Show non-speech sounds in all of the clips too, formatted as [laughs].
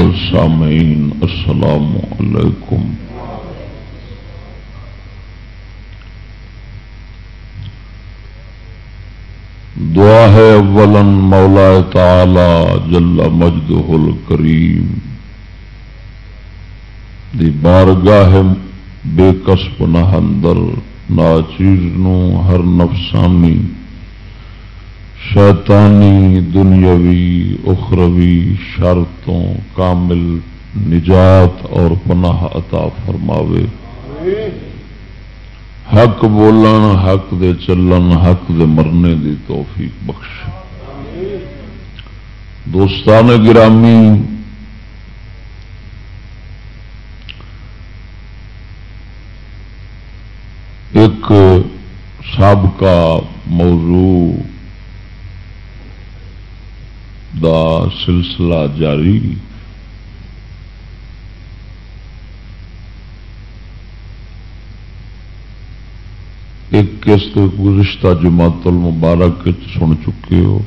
معزز السامعين السلام عليكم دعا ہے اولا مولا تعالی جل مجدہ الکریم۔ دی بارگاہ بے کسب نہ اندر ناچیز نو ہر نفسانی شیطانی دنیاوی، اخروی شرطوں کامل نجات اور پناہ عطا فرماوے۔ حق بولن، حق دے چلن، حق دے مرنے دی توفیق بخش دوستان گرامی، ایک سابقہ موضوع دا سلسلہ جاری۔ ایک قسط گزشتہ جماعت المبارک سن چکے ہو۔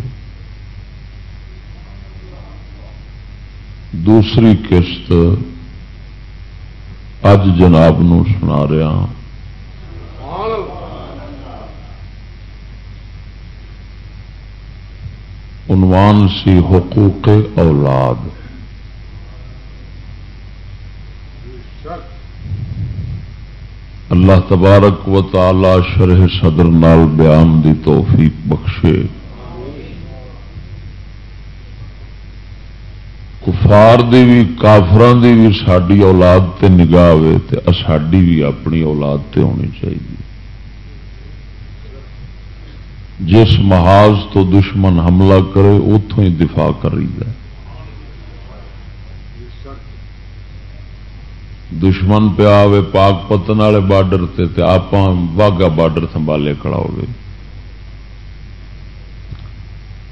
دوسری قسط اج جناب نو سنا رہا ہوں۔ عنوان سی حقوق اولاد۔ اللہ تبارک و تعالی شرح صدر نال بیان دی توفیق بخشے۔ کفار دی بھی کافران دی بھی ساری اولاد تے نگاہ تے ساڈی بھی اپنی اولاد تے ہونی چاہیے۔ جس محاذ تو دشمن حملہ کرے اتوں ہی دفاع کر ہے۔ دشمن پہ آئے پاک پتن والے بارڈر سے آپ واگا بارڈر سنبھالے کھڑا ہوگی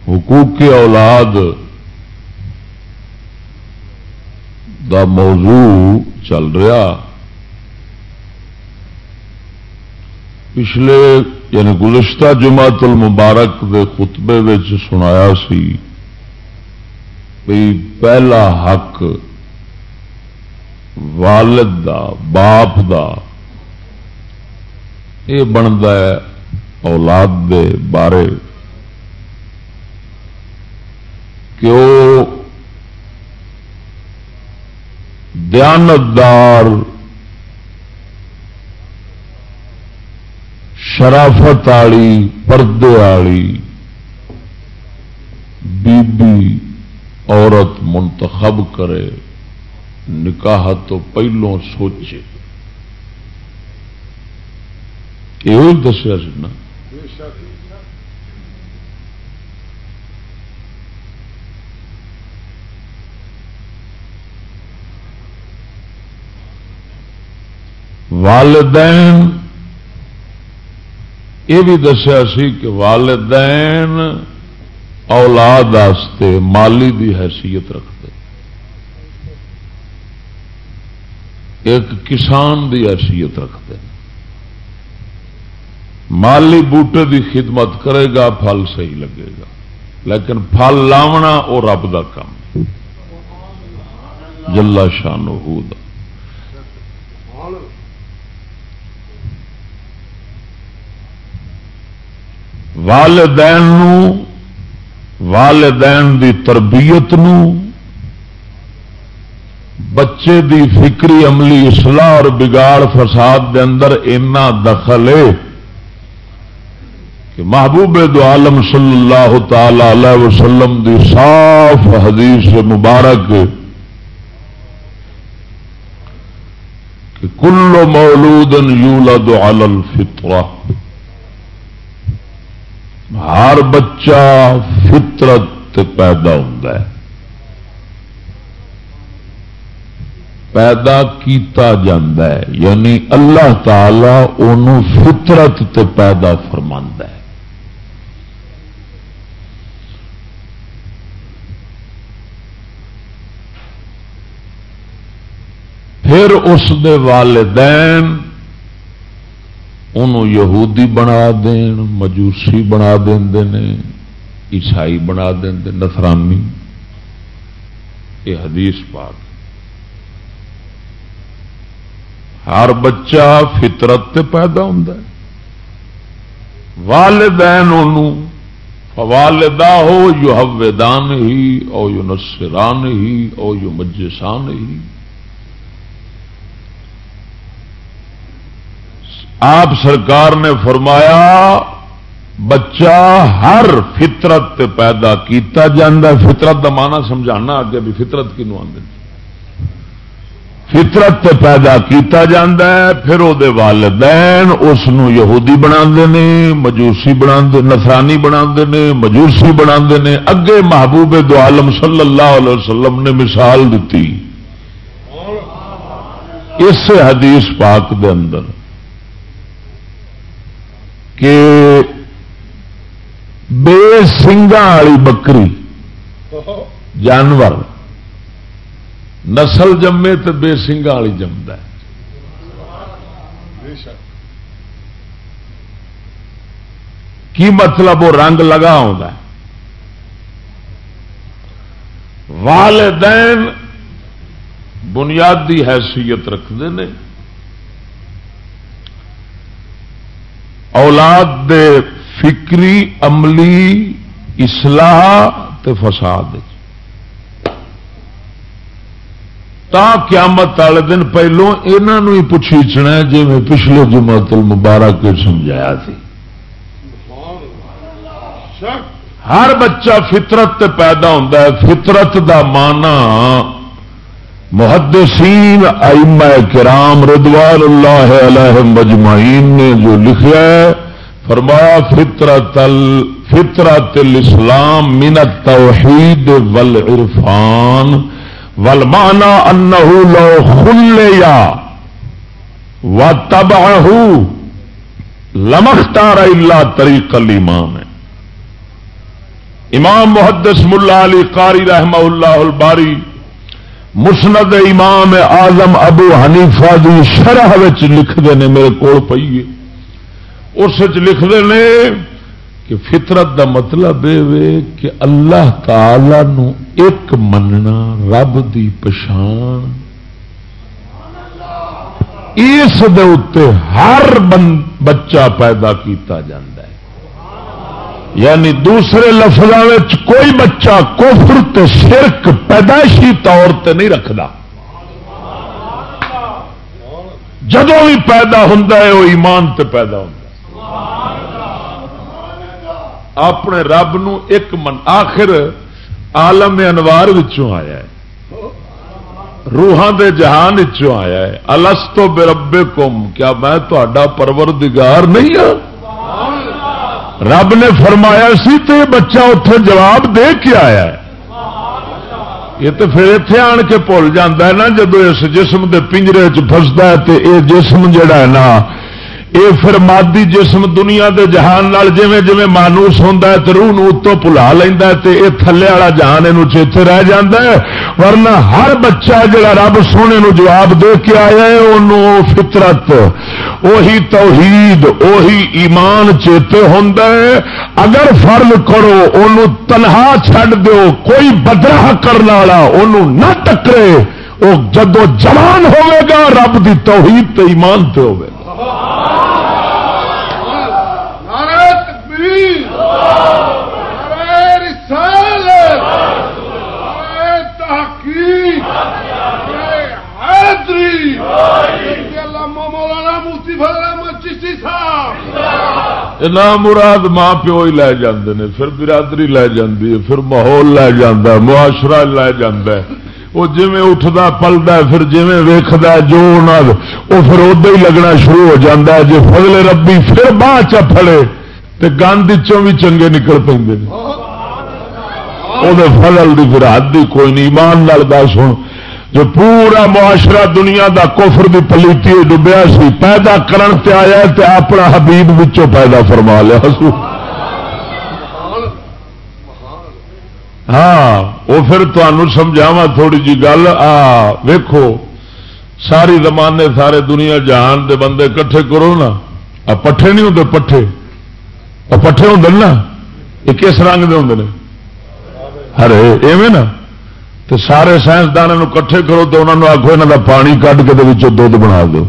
حقوق کی اولاد دا موضوع چل رہا۔ پچھلے یعنی گلشتہ جماعت المبارک دے خطبے سنایا سی پہلا حق والد دا، باپ دا، یہ بنتا ہے اولاد دے بارے۔ کہ وہ دیانتدار شرافت والی پردے والی بی بی عورت منتخب کرے، نکاح تو پہلوں سوچے۔ یہ دسیا نا۔ والدین یہ بھی دسیا سی کہ والدین اولاد مالی دی حیثیت رکھتے ایک کسان دی حیثیت رکھتے مالی بوٹے دی خدمت کرے گا، پھل صحیح لگے گا۔ لیکن پھل لاونا وہ رب کا کام جلا شان ہو والدین والدین دی تربیت نو، بچے دی فکری عملی اصلاح اور بگاڑ فساد دے اندر اینا دخل ہے کہ محبوب دو عالم صلی اللہ تعالی علیہ وسلم دی صاف حدیث مبارک کہ کل مولود یولد علی الفطرہ۔ ہر بچہ فطرت پیدا ہوتا ہے۔ پیدا کیتا ہے یعنی اللہ تعالی ان فطرت تے پیدا فرما ہے۔ پھر اس دے والدین انہوں یہودی بنا دین، مجوسی بنا دیں عیسائی بنا دیں نفرانی یہ حدیث پاک ہر بچہ فطرت تے پیدا ہوں والدین والدہ ہو یو حویدان ہی، او یو نسران ہی، او یو مجسان ہی۔ آپ سرکار نے فرمایا، بچہ ہر فطرت پیدا کیتا جاندہ فطرت کا مانا سمجھانا آگے بھی، فطرت کی نو فطرت پیدا کیتا جاندہ ہے، پھر وہ والدین اس یہودی بنا مجوسی بنا نسانی بنا مجوسی بنا اگے محبوب دو عالم صلی اللہ علیہ وسلم نے مثال دیتی۔ اس حدیث پاک دے اندر کہ بے سنگا والی بکری، جانور، نسل جمے تو بے سنگا والی جمد کی مطلب وہ رنگ لگا والدین بنیادی حیثیت رکھتے ہیں۔ اولاد دے فکری، عملی، اصلاح تے فساد تا قیامت والے دن پہلو یہاں ہی پوچھیچنا جی میں پچھلے جمعت المبارک سمجھایا تھی ہر بچہ فطرت پیدا ہوتا ہے، فطرت دا مانا محدثین، ائمہ کرام ردوان اللہ علیہ مجمعین نے جو لکھا ہے، فرمایا، فطرت فطرت الاسلام من التوحید والعرفان والمانا انه لو خلیا وتبعه لمختار الا طریق الایمان ہے امام محدث ملا علی قاری رحمہ اللہ الباری مسند امام آزم ابو حنیفہ دی شرح لکھتے ہیں میرے کو پیے اس لکھتے ہیں کہ فطرت دا مطلب یہ کہ اللہ تعالی نو ایک مننا رب دی پچھان اس ہر بچہ پیدا کیتا جاندہ یعنی دوسرے لفظوں کوئی بچہ کوفر تے شرک پیدائشی طور تے نہیں رکھتا جدو بھی پیدا ہوں وہ ایمان تے پیدا ہوں اپنے رب نو ایک من، آخر آلم انوار آیا ہے۔ روحان دے جہان آیا ہے۔ الستو بے ربے کم کیا میں تا پروردگار نہیں ہوں رب نے فرمایا سی تو یہ بچہ اتنے جواب دے کے آیا ہے۔ یہ تو پھر اتے آن کے بھول جاتا ہے نا جب اس جسم کے پنجرے چستا ہے تو یہ جسم جڑا ہے نا یہ پھر مادی جسم دنیا دے جہان نال جویں جویں مانوس ہوندا ہے تے روح نو اتوں بھلا لیندا ہے تے اے تھلے والا جہان اینو چیتے رہ جاندا ہے ورنہ ہر بچہ جڑا رب سونے نو جواب دے کے آیا ہے اونوں فطرت وہی توحید وہی ایمان چیتے ہوندا ہے۔ اگر فرض کرو اونوں تنہا چھڈ دیو، کوئی بدراہ کرنے والا اونوں نہ ٹکرے وہ جدو جوان ہوے گا، رب دی توحید تے ایمان تے ہوے گا۔ مراد ماں پیو ہی لے جاندے نے پھر برادری لے جاندی ہے پھر ماحول لے جاندہ ہے معاشرہ لے جاندہ ہے۔ وہ جی اٹھتا پلتا پھر جی ویخد جو پھر ادو ہی لگنا شروع ہو جاتا ہے۔ جی فضل ربی پھر باہ چ پڑے تو گند بھی چنگے نکل پہ فضل کی پھر حد کوئی نہیں ایمان دس ہوں جو پورا معاشرہ دنیا دا کفر دی پلیتی ڈبیا سی، پیدا کرن تے آیا تے اپنا حبیب وچوں پیدا فرما لیا ہاں وہ پھر تمہوں سمجھاوا تھوڑی جی گل، آ، ویکھو، ساری زمانے سارے دنیا جہان دے بندے کٹھے کرو نا۔ آ، پٹھے نہیں ہوتے پٹھے۔ اور پٹھے ہوں نا۔ یہ کس رنگ دے ہوں ہر، ایویں نا۔ تو سارے سائنسدانوں کٹھے کرو تو انہوں نے آخو یہاں کا پانی کھ کے دھد بنا دو۔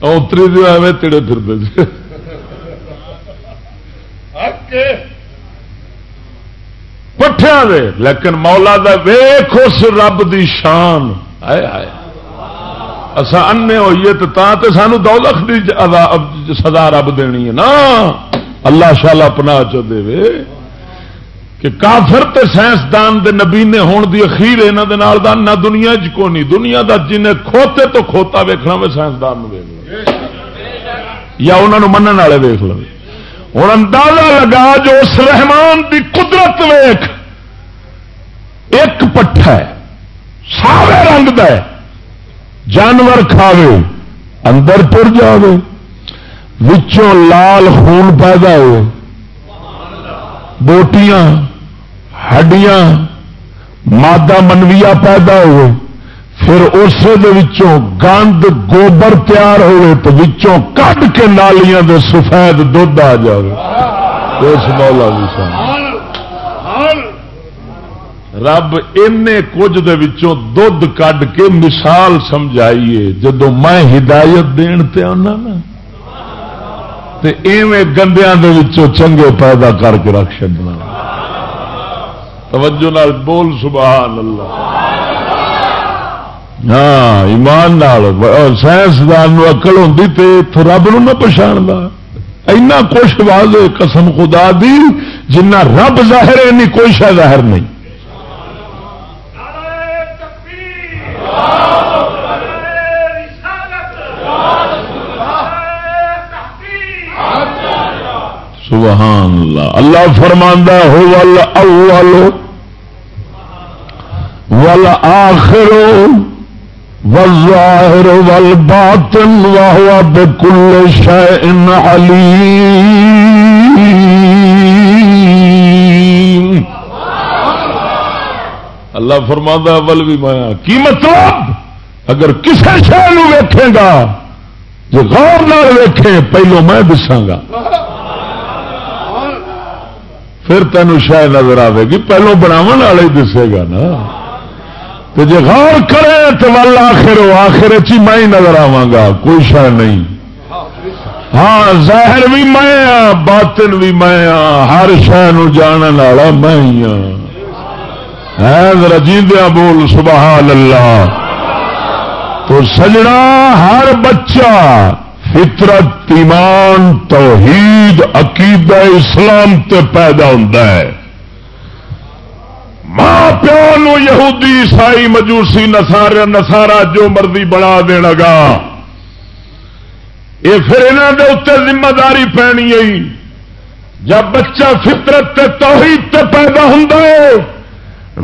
[laughs] اتری جو ایویں تڑے پھر [laughs] پٹھیا دے، لیکن مولا دا ویخ اس رب دی شان۔ آئے آئے اصا انے ہوئیے تو سانو دو لکھ کی سزا رب دینی ہے۔ نا اللہ شالا اپنا چ دے کہ کافر تے سائنسدان دے نبی نے ہون دی اخیر یہاں دے نہ دنیا چ کو نہیں، دنیا دا جن کھوتے تو کھوتا ویکھنا میں سائنسدان ویک یا انہوں منن والے ویخ لو۔ ہوں اندازہ لگا جو اس رحمان دی قدرت ویخ ایک پٹھا ہے، سارے رنگ د جانور کھاوے، اندر تر جاوے۔ وچوں لال خون پیدا ہوئے۔ بوٹیاں، ہڈیاں، مادہ منویا پیدا ہوئے۔ پھر اسے گند گوبر تیار ہوئے تو وچوں کٹ کے نالیاں دے سفید دھد آ جائے اس مولا رب ان کچھ دھد کے مثال سمجھائیے۔ جدو میں ہدایت دین تے آنا نا۔ تے ایویں گندیا چنگے پیدا کر کے رکھ چڈنا توجہ نال بول سبحان اللہ ہاں ایمان نال، سائنسدان اقل ہوں رب نو نہ پچھاڑا اینا کچھ واضح قسم خدا دی جنہ رب ظاہر ہے نہیں کوئی شا ظاہر نہیں۔ سبحان اللہ اللہ فرماندہ ہو ول اول ول آخر والظاہر، والباطن، وهو بكل شيء عليم اللہ فرماندہ اول بھی مایا۔ کی مطلب؟ اگر کسی شہر ویکھے گا، جو غور نہ ویکھے، پہلو میں دساگا پھر تینوں شاید نظر آئے گی، پہلو بناو والے دسے گا نا۔ تو جی غور کرے تو ول آخر آخر چی میں نظر آوا کوئی شہ نہیں۔ ہاں ظاہر بھی میں ہاں باطن بھی میں ہاں ہر شہ جان والا میں ہی ہاں۔ رجیدیا بول، سبحان اللہ۔ تو سجنا ہر بچہ فطرت، ایمان، توحید، عقیدہ اسلام تے پیدا ہوتا ہے۔ ماں پیو یہودی، عیسائی، مجوسی نسارا نسارا جو مرضی بنا دینا گا۔ یہ پھر یہاں کے اتنے ذمہ داری پینی ہے۔ جب بچہ فطرت تے توحید تے پیدا ہوں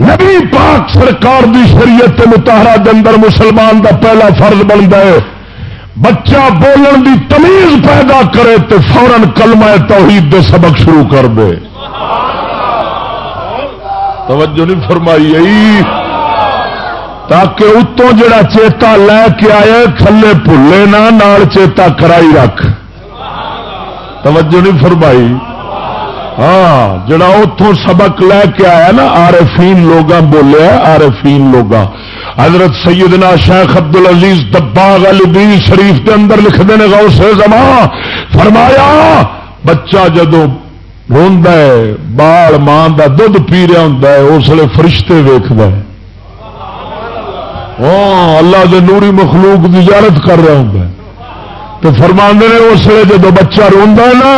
نبی پاک سرکار دی شریعت متحرہ اندر مسلمان دا پہلا فرض بنتا ہے۔ بچہ بولن دی تمیز پیدا کرے تو فورن کلمہ توحید دے سبق شروع کر دے۔ توجہ نہیں فرمائی تاکہ اتوں جڑا چیتا لے کے آئے تھلے پلے نہ، نال چیتا کرائی رکھ۔ توجہ نہیں فرمائی۔ ہاں جڑا اتوں سبق لے کے آیا نا آر فیم لوگ بولیا آر فیم لوگ حضرت سیدنا شیخ عبد العزیز دباغ الدین شریف کے اندر لکھتے ہیں غوث زمان فرمایا، بچہ جدو روندا ہے، بال ماں کا دھد پی رہا ہوں اس لیے فرشتے ویخد ہاں اللہ دے نوری مخلوق کی اجارت کر رہا ہوں تو فرما نے اس لیے جب بچہ روندا ہے نا،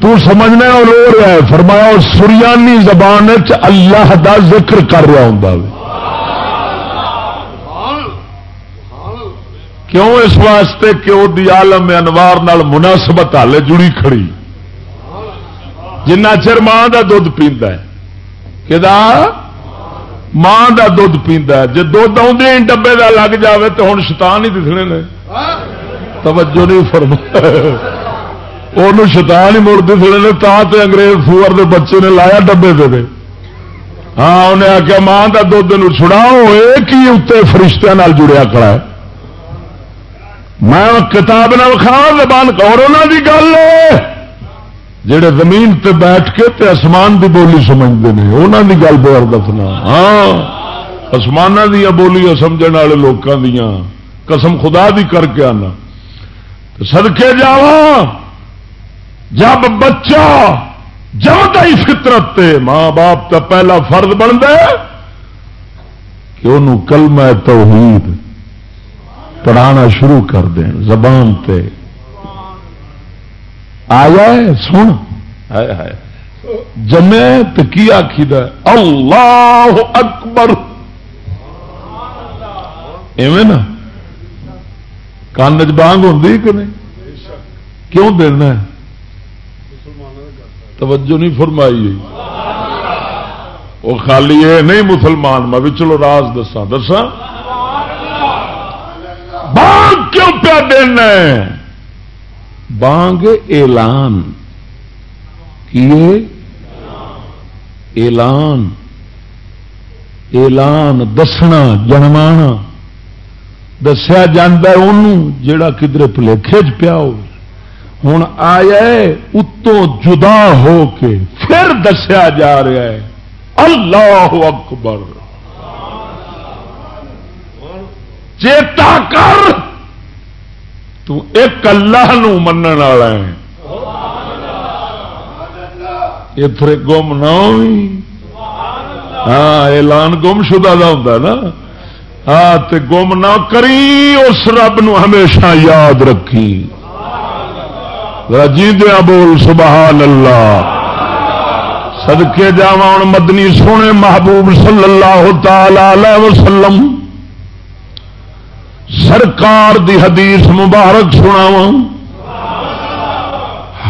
تو سمجھنا اور رو رہا ہے۔ فرمایا سریانی زبان اللہ دا ذکر کر رہا ہوں کیوں اس واسطے کہ وہ عالم انوار نال مناسبت ہالے جڑی کھڑی؟ جنہ چر ماں کا دھد پیندا ہے۔ کہ ماں کا دھد پیندا ہے۔ جی دھد آدھے ڈبے کا لگ جاوے تو ہوں شیطان ہی دسنے نے۔ توجہ نہیں فرما وہ شیطان ہی مڑ دسنے نے تا تے انگریز فور دے بچے نے لایا ڈبے دے ہاں انہیں آخیا ماں کا دھد چھڑاؤ، ایک ہی اتنے فرشتہ جڑیا کڑا ہے۔ میں کتاب نہ کھا زبان کورونا کی گل جڑے زمین تے بیٹھ کے تے آسمان کی بولی سمجھتے ہیں انہوں کی گل بار دسنا ہاں آسمان دیا بولیاں سمجھ والے لوگوں دیا قسم خدا دی کر کے آنا۔ سدکے جا جب بچہ جب ہی فطرت تے ماں باپ کا پہلا فرد بنتا کہ انہوں کلمہ توحید پڑھانا شروع کر دیں، زبان پہ۔ آیا سن جمے تو کی آخی اللہ اکبر۔ ایویں نا۔ کان بانگ ہوں کہ نہیں؟ کیوں دینا توجہ نہیں فرمائی۔ وہ خالی یہ نہیں مسلمان۔ میں بھی چلو راز دسا دسا بانگ کیوں پیا دینا بانگ اعلان کیے؟ اعلان اعلان دسنا جنما دسیا جا جا کدھر پلیکھے چ پیا ہو۔ ہوں آیا اتوں جدا ہو کے پھر دسیا جا رہا ہے۔ اللہ اکبر۔ چیتا کر۔ تو ایک اللہ من والا ہے گم نہ ہوئی ہاں اعلان گم شدہ کا ہوں نا ہاں تے گم نہ کری اس رب نو ہمیشہ یاد رکھی جی دیا بول سبحان اللہ سدکے جا مدنی سونے محبوب صلی اللہ تعالی وسلم سرکار دی حدیث مبارک سناواں۔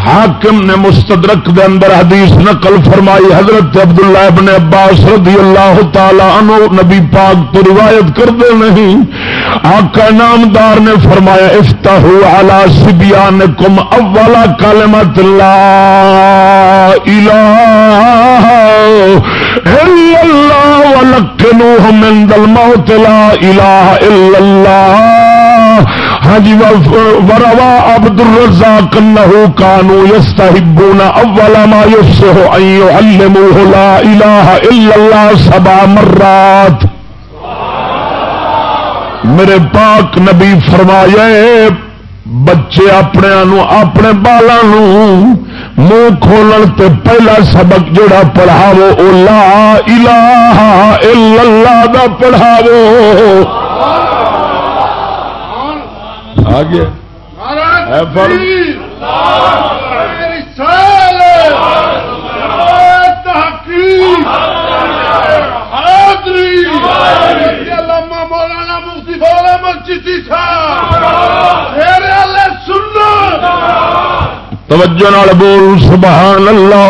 حاکم نے مستدرک دے اندر حدیث نقل فرمائی، حضرت عبداللہ ابن عباس رضی اللہ تعالی عنہ نبی پاک تو روایت کر دے نہیں۔ آقا نامدار نے فرمایا افتحو علی سبیانکم اولا کلمت لا الہ الا اللہ ولکنوہ من دل موت لا الہ الا اللہ ہاں جی وروا عبد الرزاق انه كانوا يستحبون اول ما يفسح ان يعلموه لا اله الا الله سبع مرات۔ میرے پاک نبی فرمائے، بچے اپنے اپنے بالا منہ کھولن تے پہلا سبق جڑا پڑھاو او لا الہ الا اللہ دا پڑھاو آ گیا مولانا مفتی توجہ نال بول سبحان اللہ۔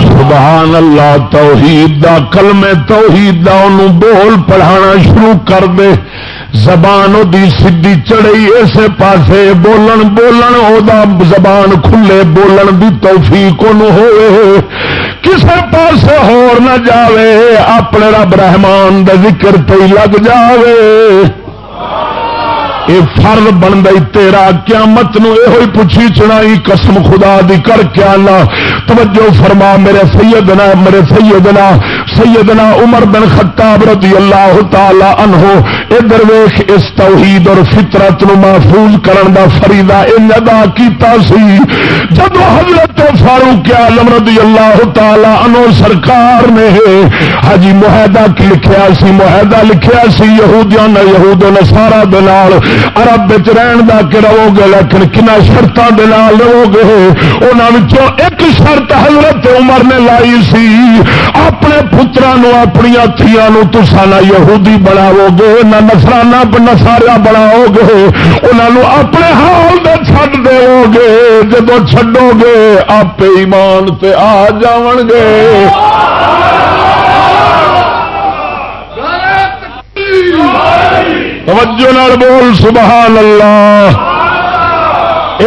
سبحان اللہ توحید دا کلمے توحید دا انہوں بول پڑھانا شروع کر دے۔ زبان دی سدھی چڑی اسے پاسے بولن بولن او دا زبان کھلے بولن دی توفیق ہوئے۔ کسے پاسے ہور نہ جاوے، اپنے رب رحمان دا ذکر پہ لگ جاوے۔ یہ فرد بن گئی تیرا قیامت نو یہ پوچھی چڑائی قسم خدا دی کر کے آنا توجہ فرما، میرے سیدنا میرے سیدنا سیدنا عمر بن خطاب رضی اللہ تعالی عنہ، ادھر ویخ اس توحید اور فطرت نو محفوظ کرن دا فریدا ان ادا کیتا سی۔ جب حضرت فاروق عالم رضی اللہ تعالی عنہ سرکار نے حجی معاہدہ لکھیا سی، معاہدہ لکھیا سی یہودیاں نہ یہود و نصارا دے نال۔ عرب وچ رہن دا کہ رہو گے، لیکن کنا شرطوں کے نال رہو گے۔ انہوں ایک شرط حضرت عمر نے لائی سی، اپنے پترا اپنی تھیا تسا نہ یہودی بناو گے نہ نسرانا نسارا بناؤ گے انہوں اپنے حال دے چھڈ دو گے جب چھڈو گے آپ ایمان تے آ جان گے توجہ نال بول، سبحان اللہ۔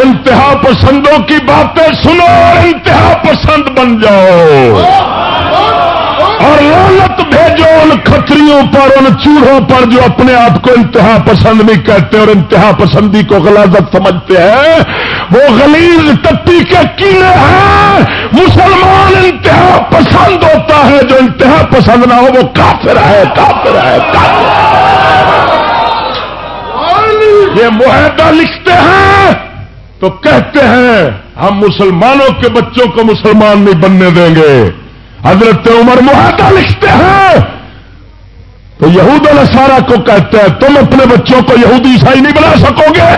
انتہا پسندوں کی باتیں سنو انتہا پسند بن جاؤ۔ اور لالت بھیجو، ان کتریوں پر، ان چوڑوں پر جو اپنے آپ کو انتہا پسند نہیں کہتے اور انتہا پسندی کو غلازت سمجھتے ہیں۔ وہ غلیظ ٹپی کے کیلے ہیں۔ مسلمان انتہا پسند ہوتا ہے، جو انتہا پسند نہ ہو، وہ کافر ہے کافر ہے کافر ہے۔ یہ معاہدہ لکھتے ہیں۔ تو کہتے ہیں، ہم مسلمانوں کے بچوں کو مسلمان نہیں بننے دیں گے۔ حضرت عمر معاہدہ لکھتے ہیں۔ تو یہود السارا کو کہتے ہیں، تم اپنے بچوں کو یہودی عیسائی نہیں بنا سکو گے۔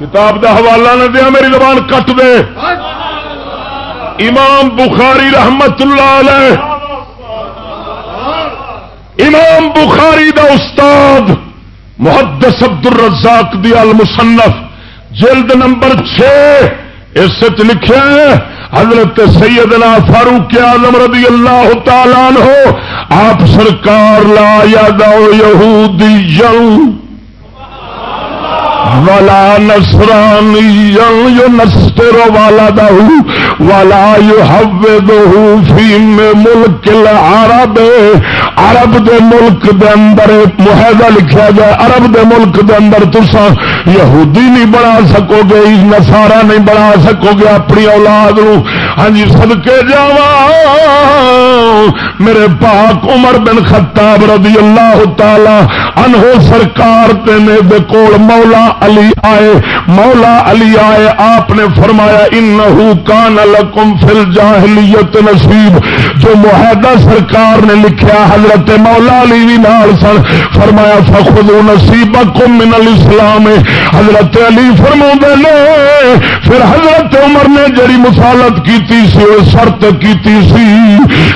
کتاب کا حوالہ نہ دیا، میری زبان کٹ دے۔ امام بخاری رحمت اللہ علیہ۔ امام بخاری دا استاد محدث عبد الرزاق دی المصنف، جلد نمبر چھ، اس لکھے حضرت سیدنا فاروق اعظم رضی اللہ تعالیٰ عنہ، آپ سرکار لا یاد یہودی والا نسرانی یو نسر والا دہو ولا یو ہو دہو فیم ملک العرب عرب دے ملک دے اندر معاہدہ لکھا جائے عرب دے ملک دے اندر تسا یہودی نہیں بنا سکو گے نسارا نہیں بنا سکو گے اپنی اولاد نو۔ ہاں جی سدکے جا میرے پاک عمر بن خطاب رضی اللہ تعالی انہو سرکار تینے دے کول مولا علی آئے۔ مولا علی آئے، آپ نے فرمایا، انہو کان لکم فی الجاہلیت نصیب۔ جو معاہدہ سرکار نے لکھیا حضرت مولا علی بھی نال سن فرمایا فخذو نصیبکم من الاسلام حضرت علی فرما نے پھر حضرت عمر نے جڑی مسالت کیتی سی وہ شرط کیتی سی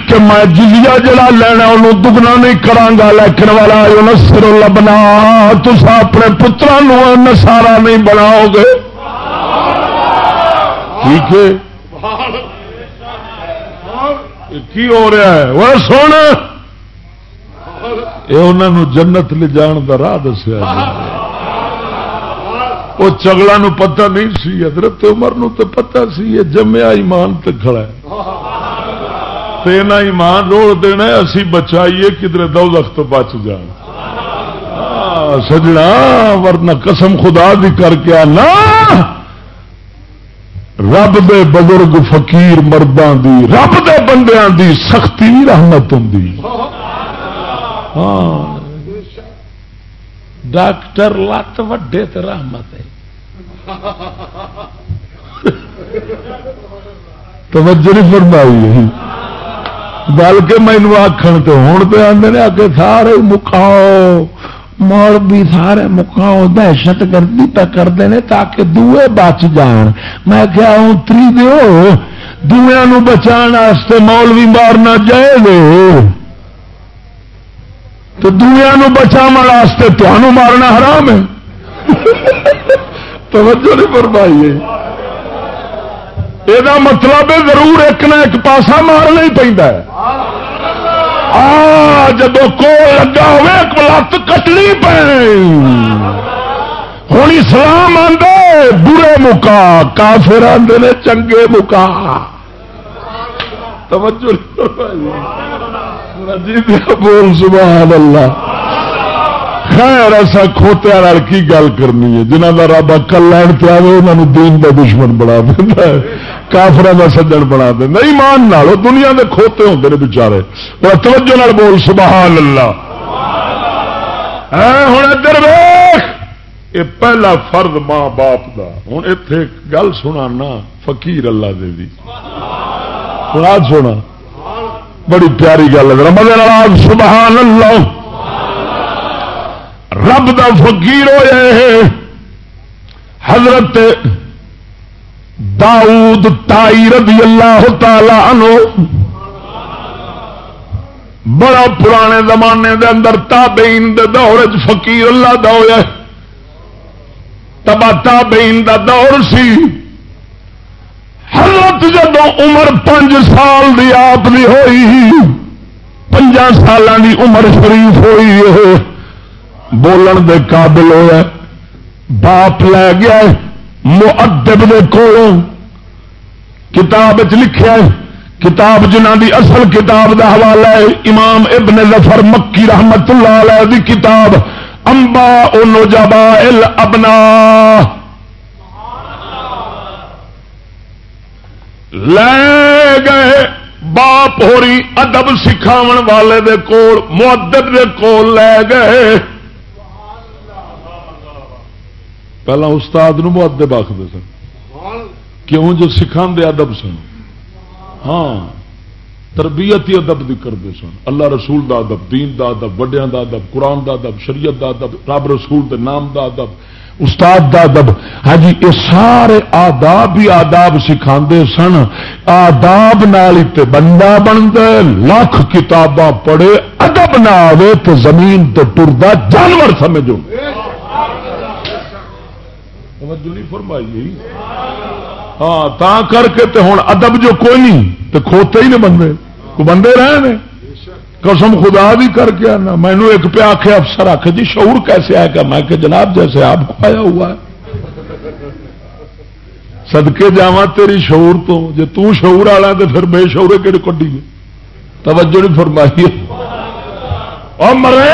کہ میں جزیا جڑا لینا انہوں دگنا نہیں کرانگا لیکن والا نصر لبنا تسا اپنے پترا نسارا نہیں بناؤ گے۔ ٹھیک ہے؟ کی ہو رہا ہے؟ وہ سن۔ یہ انہوں جنت لے جان کا راہ دسیا وہ چگلا نو پتہ نہیں سی، حضرت عمر نو تو پتہ سی، یہ جمیا ایمان تے کھڑا ہے۔ تینا ایمان روڑ دینا اسی بچائیے کدھر دو تو بچ جان۔ سجنا، ورنہ قسم خدا دی کر کے آنا۔ رب دے بزرگ فقیر مردان دی، رب دے بندیاں دی سختی رحمت ہوں ہاں۔ ڈاکٹر لت وڈے تو رحمت ہے۔ توجہ نہیں فرمائی۔ بلکہ مینو آخر تو ہوں پہ آدھے آگے سارے مکاؤ مول بھی سارے مکاؤ دہشت گردی پہ کرتے ہیں تاکہ دوے بچ جان۔ میں کیا اتری دو دیا بچا مول مارنا جائے دے تو دنیا بچاؤ واسطے تمہوں مارنا حرام ہے۔ [laughs] توجہ نہیں فرمائی یہ مطلب ضرور ایک نہ ایک پاسا مارنا ہی پہ جب کو لگا ہوئے لت کٹنی پی ہوں اسلام آدھے برے مکا، کافر آدھے نے چنگے مکا۔ توجہ بول، سبحان اللہ۔ خیر، ایسا کھوتیا کی گل کرنی ہے؟ جنہ کا رب اکل لین پہ آئے انہوں دین کا دشمن بنا دینا کافر کا سجن بنا دینا ایمان نال دنیا کے کھوتے ہوتے ہیں بچارے اور توجہ نال بول سبحان اللہ ہوں ادھر ویخ یہ پہلا فرد ماں باپ دا۔ ہوں اتے گل سنا فقیر اللہ دے دی۔ سنا بڑی پیاری گل ہے۔ مگر سبحان اللہ رب دا فقیر ہوئے حضرت داؤد تائی رضی اللہ تعالی عنہ بڑا پرانے زمانے دے اندر تابعین دے دور فقیر اللہ دا ہویا تبا تابعین دا دور سی۔ حضرت جدو عمر پانچ سال دی آپ دی ہوئی پنجا سال دی عمر شریف ہوئی ہے بولن دے قابل ہوا باپ لے گیا مدب دے کولوں کتاب لکھا کتاب جنہ دی اصل کتاب دا حوالہ ہے، امام ابن ظفر مکی رحمت اللہ علیہ دی کتاب امبا او ابنا۔ لے گئے باپ ہوری ادب سکھاو والے دے کول مدد دے کول لے گئے۔ پہلا استاد نو مدب آخر سن۔ کیوں؟ جو سکھا دے ادب سن۔ ہاں۔ تربیت ہی ادب دی کرتے سن۔ اللہ رسول دا ادب، دین دا ادب وڈیا دا ادب، قرآن دا ادب، شریعت دا ادب، رب رسول دے نام دا ادب، استاد دا ادب۔ ہاں جی یہ سارے آداب ہی آداب سکھا سن۔ آداب نال تے بندہ بنتا لاکھ کتاباں پڑھے، ادب نہ آئے تو زمین تو ٹردا جانور سمجھو۔ توجہ نہیں فرمائی گئی ہاں تا کر کے تے ہوں ادب جو کوئی نہیں تو کھوتے ہی نہیں بندے۔ کو بندے رہے ہیں قسم خدا بھی کر کے آنا۔ مینو ایک پہ آخ افسر آخ جی شعور کیسے آئے گا؟ میں کہ جناب، جیسے آپ کو آیا ہوا ہے۔ سدکے جا تیری شعور تو۔ جی تور والا تو پھر بے شعور کہڑے کڈی توجہ نہیں فرمائی اور مرے!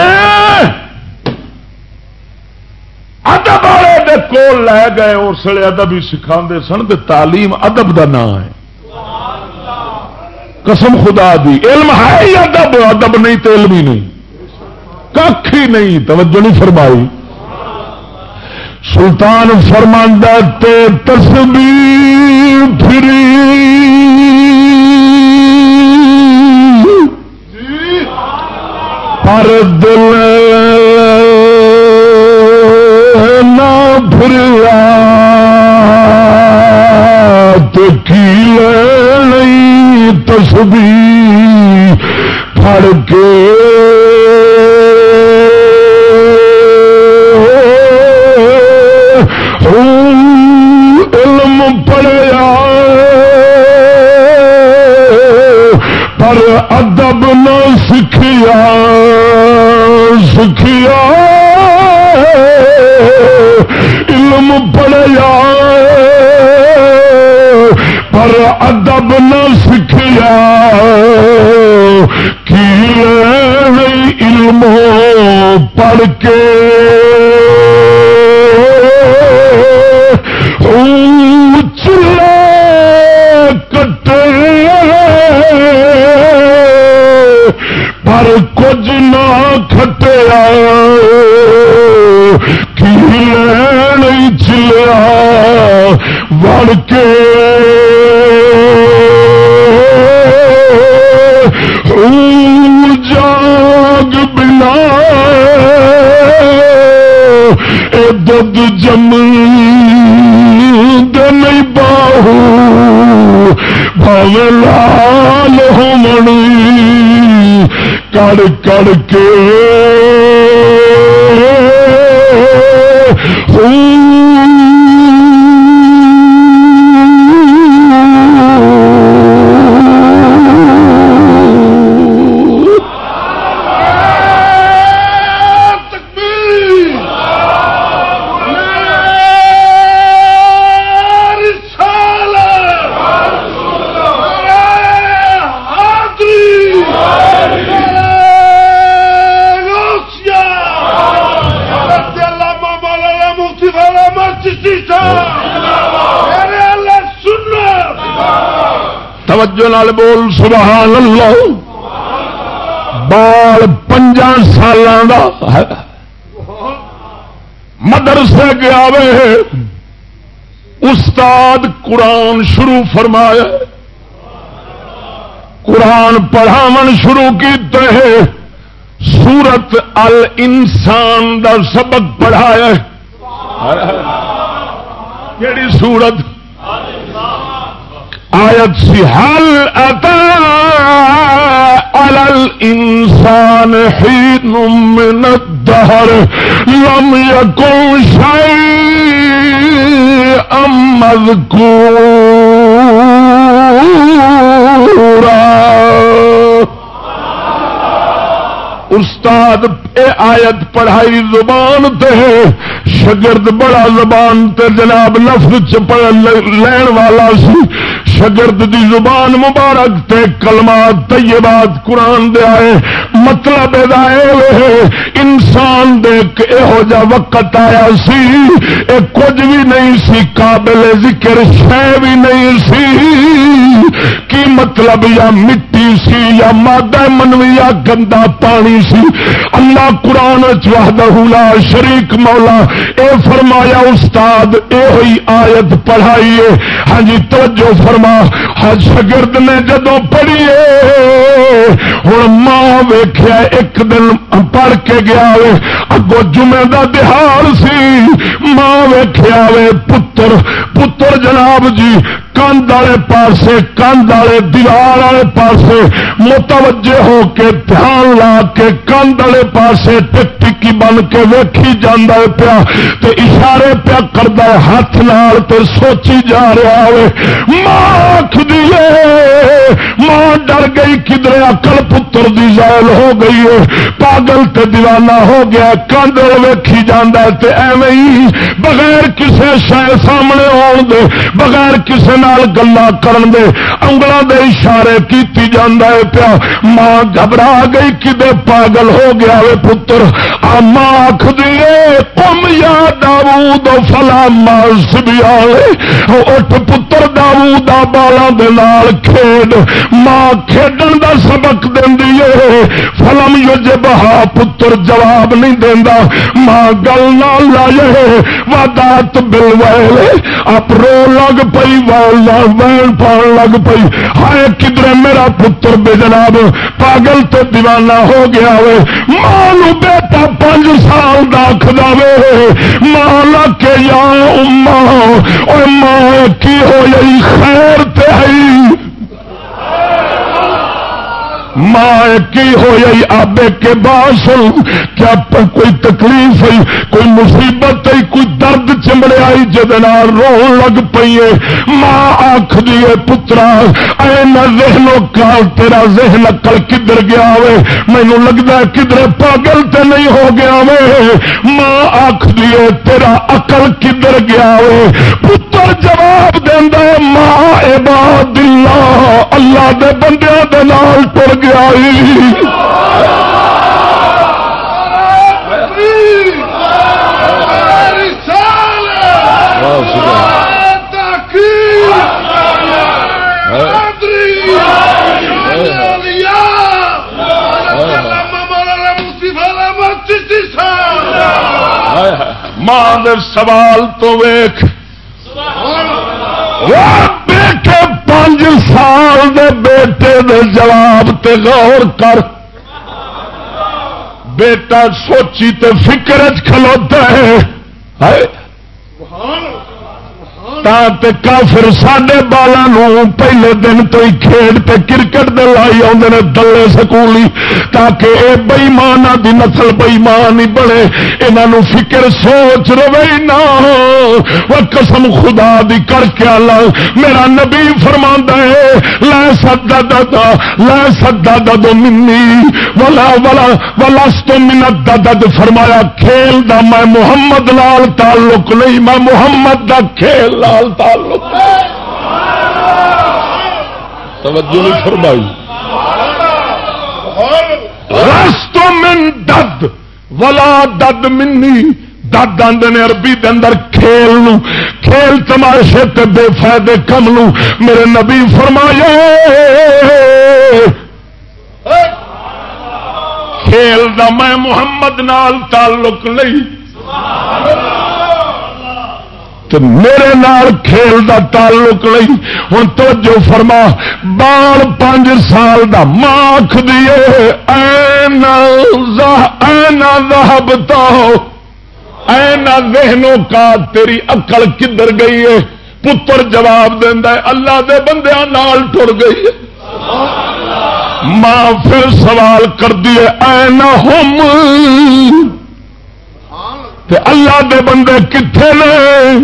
ادب والے کول لے گئے، اس لیے ادب ہی سکھا سن تو تعلیم ادب کا نام ہے۔ قسم خدا دی، علم ہے ہی ادب؟ ادب نہیں تو علم ہی نہیں۔ کھ ہی نہیں، توجہ نہیں فرمائی۔ سلطان فرماندہ تے تصویر پھری پر دل نہ پھریا تو کی نہیں تصویر پھڑ کے علم پڑیا پر ادب نہ سکھیا سکھیا علم پڑیا پر ادب نہ سکھیا کی علم پڑھ کے۔ پر کچھ نہ کھٹیا کے توجہ نال بول، سبحان اللہ۔ بال پنجا سالوں کا مدرسے گیا وے۔ استاد قرآن شروع فرمایا۔ قرآن پڑھاو شروع کیتے سورت ال انسان دا سبق پڑھایا۔ کہڑی سورت آیت سی حل اتا على الانسان حين من الدهر؟ لم يكن شيئا مذكورا. استاد، اے آیت پڑھائی زبان تے شگرد بڑا زبان تے جناب لفظ چ لین والا سی۔ شگرد دی زبان مبارک تے کلمات طیبات قرآن دے آئے مطلب انسان دے یہو جا وقت آیا سی، اے کچھ بھی نہیں سی، قابل ذکر شہ بھی نہیں سی۔ کی مطلب یا مٹی سی یا مادہ منوی یا گندا پانی سی اللہ قرآن وحدہ لا شریک مولا، اے فرمایا استاد اے ہوئی آیت پڑھائیے۔ ہاں جی توجہ فرما۔ ہاں شگرد نے جدو پڑھیے ہوں ماں ویخیا ایک دن پڑھ کے گیا وے اگو جمعے دا دہاڑ سی، ماں ویخیا وے پتر پتر جناب جی کند والے پاسے، کند والے دیوار والے پاسے متوجہ ہو کے دھیان لا کے کند والے پاسے ٹک ٹک چکی بن کے ویکھی جانا پیا، تے اشارے پیا کرتا ہاتھ نال تے سوچی جا رہا ہے ماں آخ دیے ماں ڈر گئی کدھر اکل پتر دی زائل ہو گئی ہے۔ پاگل تے دیوانہ ہو گیا کاندل ویکھی جانا تے ایویں بغیر کسے شہ سامنے آن دے، بغیر کسے نال گلا کرن دے انگلوں دے اشارے کیتی جانا ہے پیا۔ ماں گھبرا گئی، کدے پاگل ہو گیا وے پتر۔ اما آخ دیے کم یا داود فلا ماس بھی اٹھ پتر داود بالا دال کھیڈ۔ ماں کھیڈن دا سبق دینی ہے فلم یوج بہا پتر، جواب نہیں دینا ماں گل نہ لائے وادات بل ویل آپ رو لگ پئی اللہ وین پان لگ پئی۔ ہائے کدھر میرا پتر بے جناب، پاگل تو دیوانہ ہو گیا وے۔ ماں بیٹا پانچ سال دکھ دے ماں کے یا اما اور ماں کی ہو جی خیر تہائی ماں کی ہو جی آبے کے باسل کیا کوئی تکلیف ہوئی، کوئی مصیبت ہوئی، کوئی درد چمڑے آئی جہد رو لگ پی ماں آخ دیے پترا، اے نہ کال تیرا ذہن اکل کدھر گیا وے مینو لگتا کدھر پاگل تے نہیں ہو گیا وے ماں آخ دیے تیرا اکل کدھر گیا وے پتر جواب دینا ماں عباد اللہ اللہ دے بندیاں دے نال ٹر گیا ماں سوال تو ویخ بیٹے پانچ سال دے بیٹے دے جواب تے غور کر۔ بیٹا سوچی تے فکر کھلوتا ہے۔ کافر سڈے بالا پہلے دن تو ہی کھیل تے کرکٹ دے لائی آدھے دلے سکولی تاکہ اے بئیمان دی نسل بئیمان ہی بڑے یہاں فکر سوچ روی نہ وہ قسم خدا دی کر کے آ میرا نبی فرما ہے لے سدا دادا لے سدا دد منی، ولا ولا ولس تو منت دد فرمایا، کھیل دا میں محمد لال تعلق نہیں، میں محمد دا کھیل نال تعلق توجہ نہیں فرمائی۔ رستو من دد، ولا دد منی۔ دد آدھے نے عربی دے اندر کھیل نو۔ کھیل تماشے تے بے فائدے کم نو۔ میرے نبی فرمایا۔ کھیل دا میں محمد نال تعلق نہیں۔ تو میرے نال کھیل دا تعلق نہیں۔ ہوں تو جو فرما، بال پانچ سال دا، ماں دیے ذہب تو اینا ذہنوں کا تیری اکل کدھر گئی ہے؟ پتر جواب دینا اللہ دے بندے نال ٹر گئی ہے۔ ماں پھر سوال کر دیے اینا ہوم اللہ دے بندے کتنے نے؟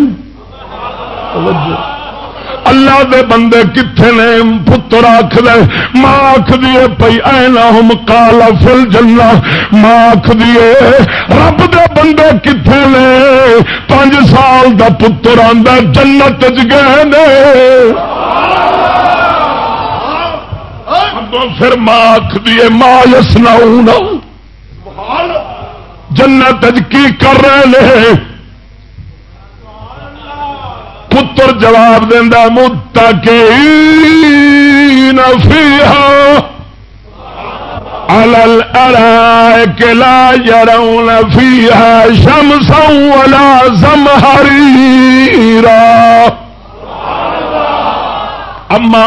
اللہ دے بندے کتنے نے؟ پتر آخ دے ماں آخ دیے پی اینا ہم کالا فل جنا ماں آخ دیے رب دے بندے کتنے نے؟ پانچ سال دا پتر آدھا جنت چ گئے نے۔ پھر ماں آخ دیے ماں یس نہ جنت کی کر رہے ہیں پتر جواب دینا متا کے لا يرون فيها شمسا ولا زمهريرا اما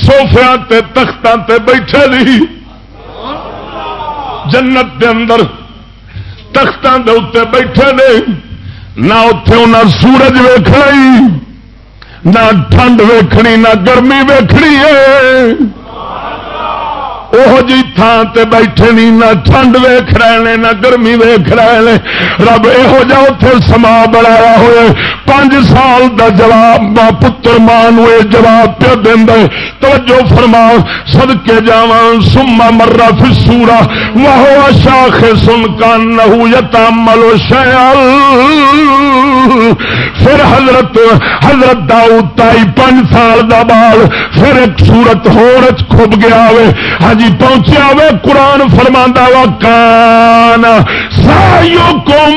سوفیا تے تختوں تے بیٹھے نہیں۔ جنت دے اندر تختوں کے اتنے بیٹھے نے، نہ اتے انہیں سورج ویخنا نہ ٹھنڈ ویکھنی، نہ گرمی ویکھنی ہے۔ وہ جی تھان تے بیٹھے نہیں نہ ٹھنڈ ویخ رہے نہ گرمی ویخ رہے رب یہو جہ اتے سما بنایا ہوئے پانچ سال دا جواب ماں پتر ماں جواب پہ دے توجہ فرما سد کے جا سما مرا فسورا وہ شاخ سن کان نہو یتا ملو شیال پھر حضرت حضرت داؤد تائی پانچ سال دا بال، پھر ایک سورت ہورچ کھب گیا وے ہاں جی پہنچیا وے قرآن فرما وا، کان سایو کم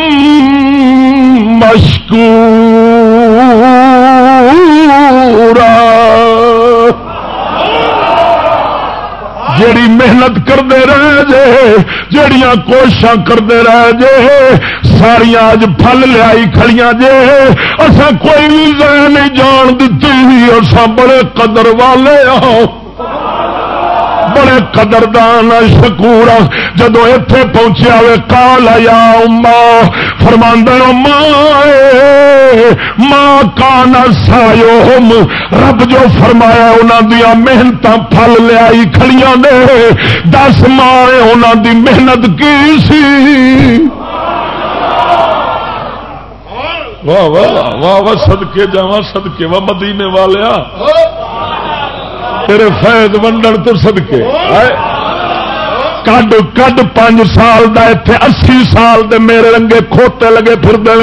مشکورا۔ جیڑی محنت کرتے رہ جے، جیڑیاں کوششاں کرتے رہ جے ساریا اج پل لیا کھڑیاں جے۔ اصا کوئی بھی زہ نہیں جان دیتی اصا بڑے قدر والے آ بڑے قدردان شکور جدو اتے پہنچیا وے کال یا فرماندن ماں ماں کان سایو ہم رب جو فرمایا انہوں دیا محنت پھل لیا کھڑیاں نے۔ دس ماں انہوں دی محنت کی سی؟ واہ واہ واہ واہ سدکے جا سدکے وا مدینے والیا تیرے فیض ونڈن تو سدکے کڈ کڈ پانچ سال دا اتنے اسی سال دے میرے رنگے کھوتے لگے پھر دے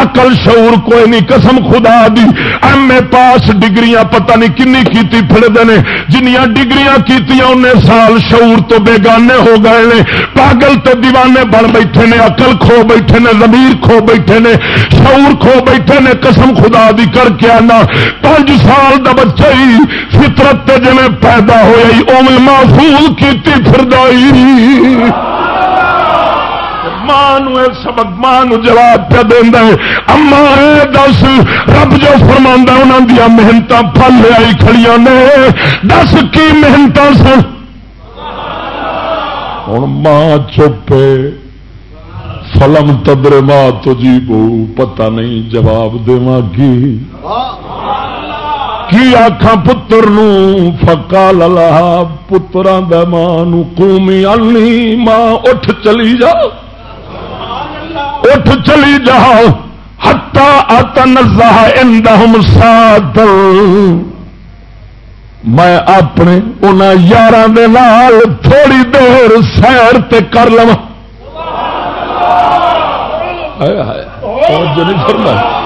اقل شعور کوئی نہیں، قسم خدا دی۔ ایم اے پاس ڈگریاں پتہ نہیں کنی کیتی پھر دے جنیاں ڈگریاں کیتیاں انہیں سال شعور تو بیگانے ہو گئے نے۔ پاگل تے دیوانے بن بیٹھے نے اقل کھو بیٹھے نے، ضمیر کھو بیٹھے نے۔ شعور کھو بیٹھے نے، قسم خدا دی کر کے آنا۔ پانچ سال دا بچہ ہی فطرت تے جنہیں پیدا ہوئی اومل محفوظ کیتی پھر دائی ماں سبق، ماں جواب پہ دینا اما دس، رب جو فرما انہوں دیا محنت پل آئی کھڑیاں نے۔ دس کی محنت سن؟ ہوں ماں چپے فلم تدر ماں تو جی بو پتہ نہیں جواب دوا گی کی آخا پتر فکا للا پترا ماں قومی آنی ماں اٹھ چلی جا اٹھ چلی جا ہتا آتا آتن اندہم سات میں اپنے ان یار تھوڑی دیر سیر تے کر لوا نہیں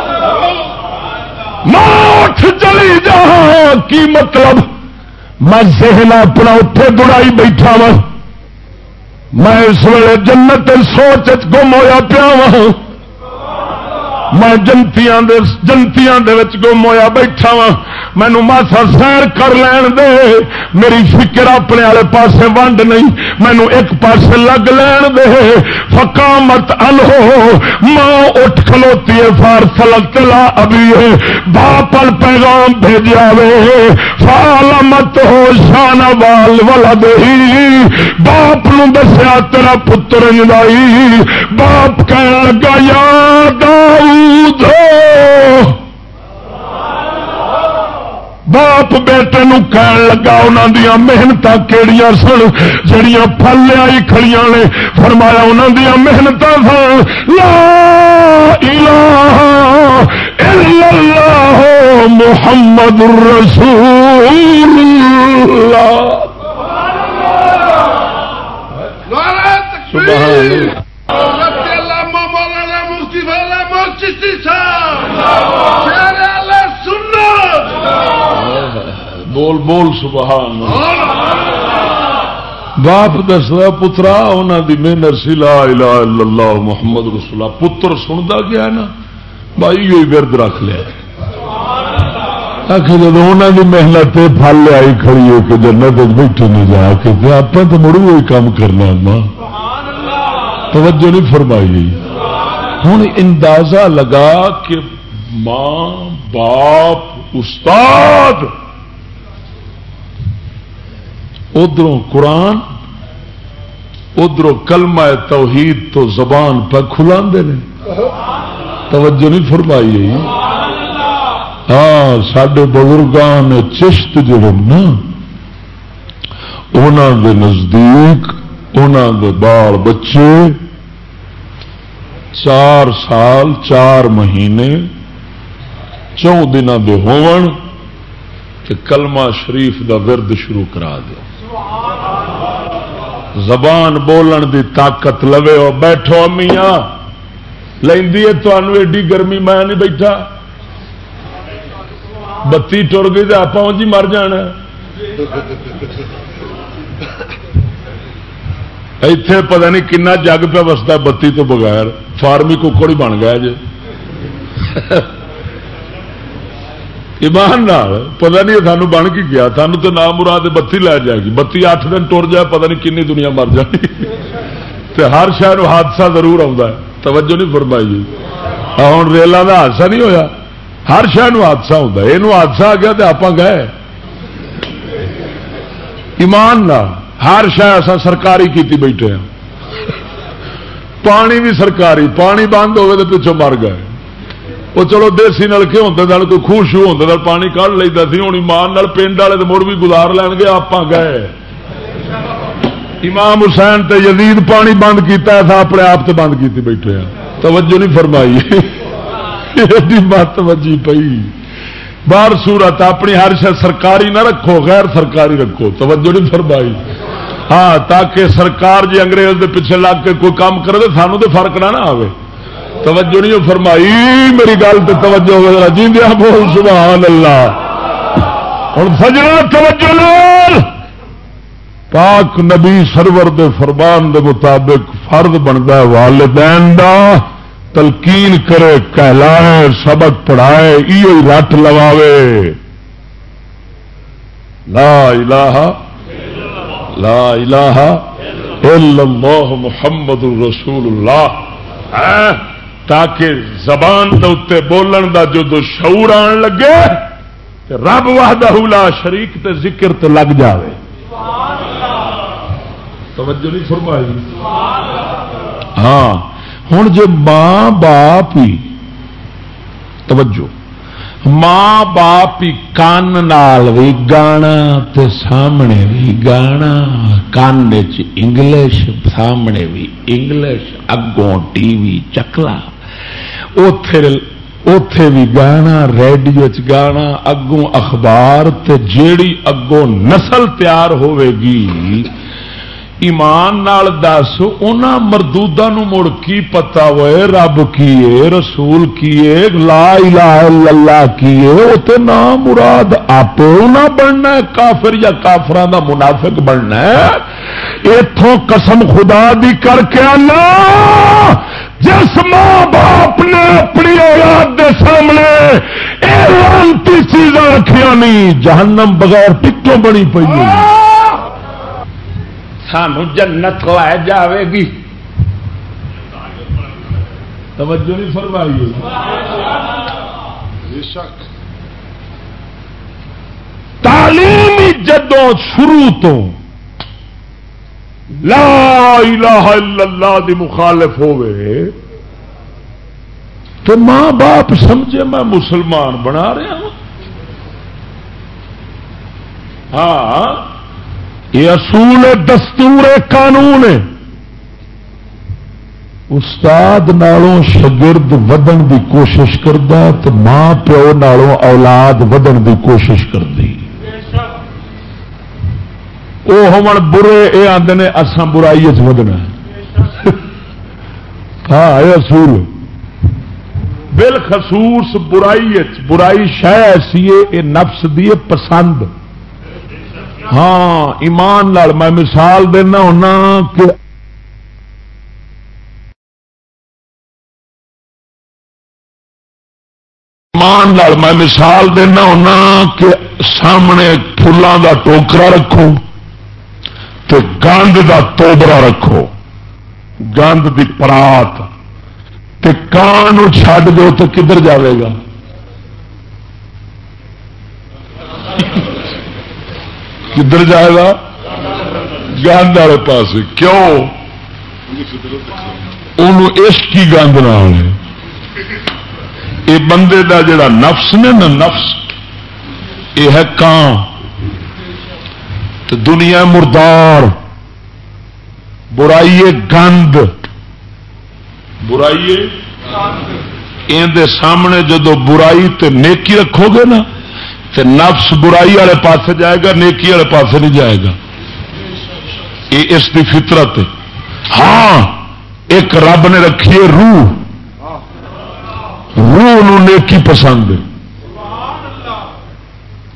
اٹھ چلی جا کی مطلب؟ میں ذہن اپنا اتے دڑائی بیٹھا وا میں اس ویلے جنت سوچ گم ہوا پیا وا میں جنتیاں دے جنتیاں دے وچ گم ہوا بیٹھا وا مینو ماسا سیر کر لین دے۔ میری فکر اپنے والے پاسے ونڈ نہیں۔ مینو ایک پاسے لگ لین دے۔ فکامت الہو ماں اٹھ کھلوتی ہے فار سلک تلا ابھی۔ ہے باپ پیغام بھیجا وے۔ فالمت ہو شان وال والا دہی باپ نو دسیا تیرا پتر جائی باپ کہنے لگا یاد آئی یا داؤد باپ بیٹے نو کہن لگا انہوں دیا محنت کہڑی سن؟ جڑیاں پل لیا کھڑیاں نے۔ فرمایا انہوں دیا محنت سن۔ لا الہ الا اللہ محمد رسول اللہ۔ سبحان مولانا بول بول، سبحان باپ دسدا پترا انہوں دی محنت سی، لا الہ الا اللہ، محمد رسول پتر سنتا گیا نا، بھائی ہوئی ورد رکھ لیا۔ آخر جب انہوں کی محنت پل لیا کھڑی ہو کے جنت بیٹھے نہیں جا کے آپ تو مڑ وہی کام کرنا ماں۔ توجہ نہیں فرمائی ہوں اندازہ لگا کہ ماں، باپ، استاد ادھر قرآن ادھر کلمہ توحید تو زبان پہ کھلا توجہ نہیں فرمائی ہاں سڈے بزرگان چشت جڑے نا انہوں دے نزدیک انہوں دے بال بچے چار سال، چار مہینے، چون دن دے ہون کلمہ شریف دا ورد شروع کرا دو زبان بولن دی طاقت لوے ہو، بیٹھو امیاں۔ لینی ہے تمہیں ایڈی گرمی، میں نہیں بیٹھا۔ بتی ٹر گئی تو آپ جی مر جانا۔ اتے پتہ نہیں کنا جگ پہ وستا بتی تو بغیر۔ فارمی ککڑ ہی بن گیا جی۔ ایمان پتا نہیں سانو بن کے گیا، سانو تو نام مراد بتی لے جائے گی۔ بتی اٹھ دن ٹر جائے، پتہ نہیں کنی دنیا مر جائے ہر شہر حادثہ ضرور آتا ہے۔ توجہ نہیں فرمائی۔ جی ہوں ریلوں کا حادثہ نہیں ہویا۔ ہر شہر حادثہ ہوتا ہے۔ یہ حادثہ آ گیا تو آپ گئے۔ ایمان نہ ہر شہر اصا سرکاری کیتی بیٹھے ہیں پانی بھی سرکاری، پانی بند ہوگا تو پچھوں مر گئے۔ وہ چلو دیسی نلکے ہوتے سن کوئی خوہ شو ہوتے پانی کھ لیتا سی ہوں ایمان پنڈ والے تو مڑ بھی گزار لین گے آپ گئے۔ امام حسین تے یزید پانی بند کیتا تھا اپنے آپ تے بند کیتی بیٹھے ہیں۔ توجہ نہیں فرمائی۔ مت وجی پئی۔ بار صورت، اپنی ہر شہ سرکاری نہ رکھو، غیر سرکاری رکھو۔ توجہ نہیں فرمائی۔ ہاں تاکہ سرکار جی انگریز دے پیچھے لگ کے کوئی کام کرے تو سانو تو فرق نہ آئے توجہ نہیں فرمائی، میری گل تو توجہ ہو جی بول، سبحان اللہ۔ ہوں سجنا توجہ لال پاک نبی سرور دے فرمان دے مطابق فرد بنتا ہے، والدین دا۔ تلقین کرے، کہلائے، سبق پڑھائے یہ رٹ لواوے۔ لا الہ لا الہ الا اللہ محمد رسول اللہ۔ ہاں؟ تاکہ زبان دے اتنے بولن دا جو دو شعور آن لگے رب وحدہ لا شریک تے ذکر تے لگ جاوے۔ توجہ نہیں فرمائی؟ ہاں ہوں جی ماں باپ ہی، توجہ، ماں باپ ہی کان نال بھی گانا تے سامنے بھی گانا، کان انگلش، سامنے بھی انگلش، اگوں ٹی وی چکلا۔ اتے بھی گانا ریڈیو گانا اگوں اخبار تے جیڑی اگوں نسل تیار ہوے گی ایمان نال دس ان مردودا مڑ کی پتا ہوئے رب کیے رسول کیے لا الہ الا اللہ کیے وہ تو نام مراد آپ بننا ہے، کافر یا کافران دا منافق بننا ہے۔ اتوں قسم خدا دی کر کے آنا جس ماں باپ نے اپنی اولاد دے سامنے یہ چیزاں رکھیا نہیں جہنم بغیر ٹکٹوں بنی پی سانو جنت لائے جاوے گی۔ توجہ نہیں فرمائی۔ تعلیم جدوں شروع تو لا الہ الا اللہ دی مخالف ہوئے تو ماں باپ سمجھے میں مسلمان بنا رہا ہوں۔ ہاں یہ اصول دستور قانون استاد نالوں شگرد ودن دی کوشش کرتا تو ماں پیو نالوں اولاد ودن دی کوشش کرتی وہ ہون برے یہ آتے نے اسان برائی ودنا [laughs] ہاں یہ اصول۔ بالخصوص برائی برائی شہ ایسی ہے یہ نفس دی پسند۔ ہاں ایمان لال میں مثال دینا ہونا کہ ایمان لال میں مثال دینا ہونا کہ سامنے فلان دا ٹوکرا رکھو تو گند دا توبرا رکھو۔ گند دی پرات۔ تے کان چھڈ دو تو کدھر جاوے گا؟ کدھر جائے گا؟ گند والے پاس کیوں؟ عشق کی گند نہ یہ بندے دا جڑا نفس نے نا، نفس، یہ ہے کان۔ تو دنیا مردار برائی گند برائی اندر سامنے جدو برائی تے نیکی رکھو گے نا، تے نفس برائی والے پاس جائے گا، نیکی والے پاس نہیں جائے گا۔ یہ اس کی فطرت ہاں ایک رب نے رکھی ہے روح۔ روح نیکی پسند ہے۔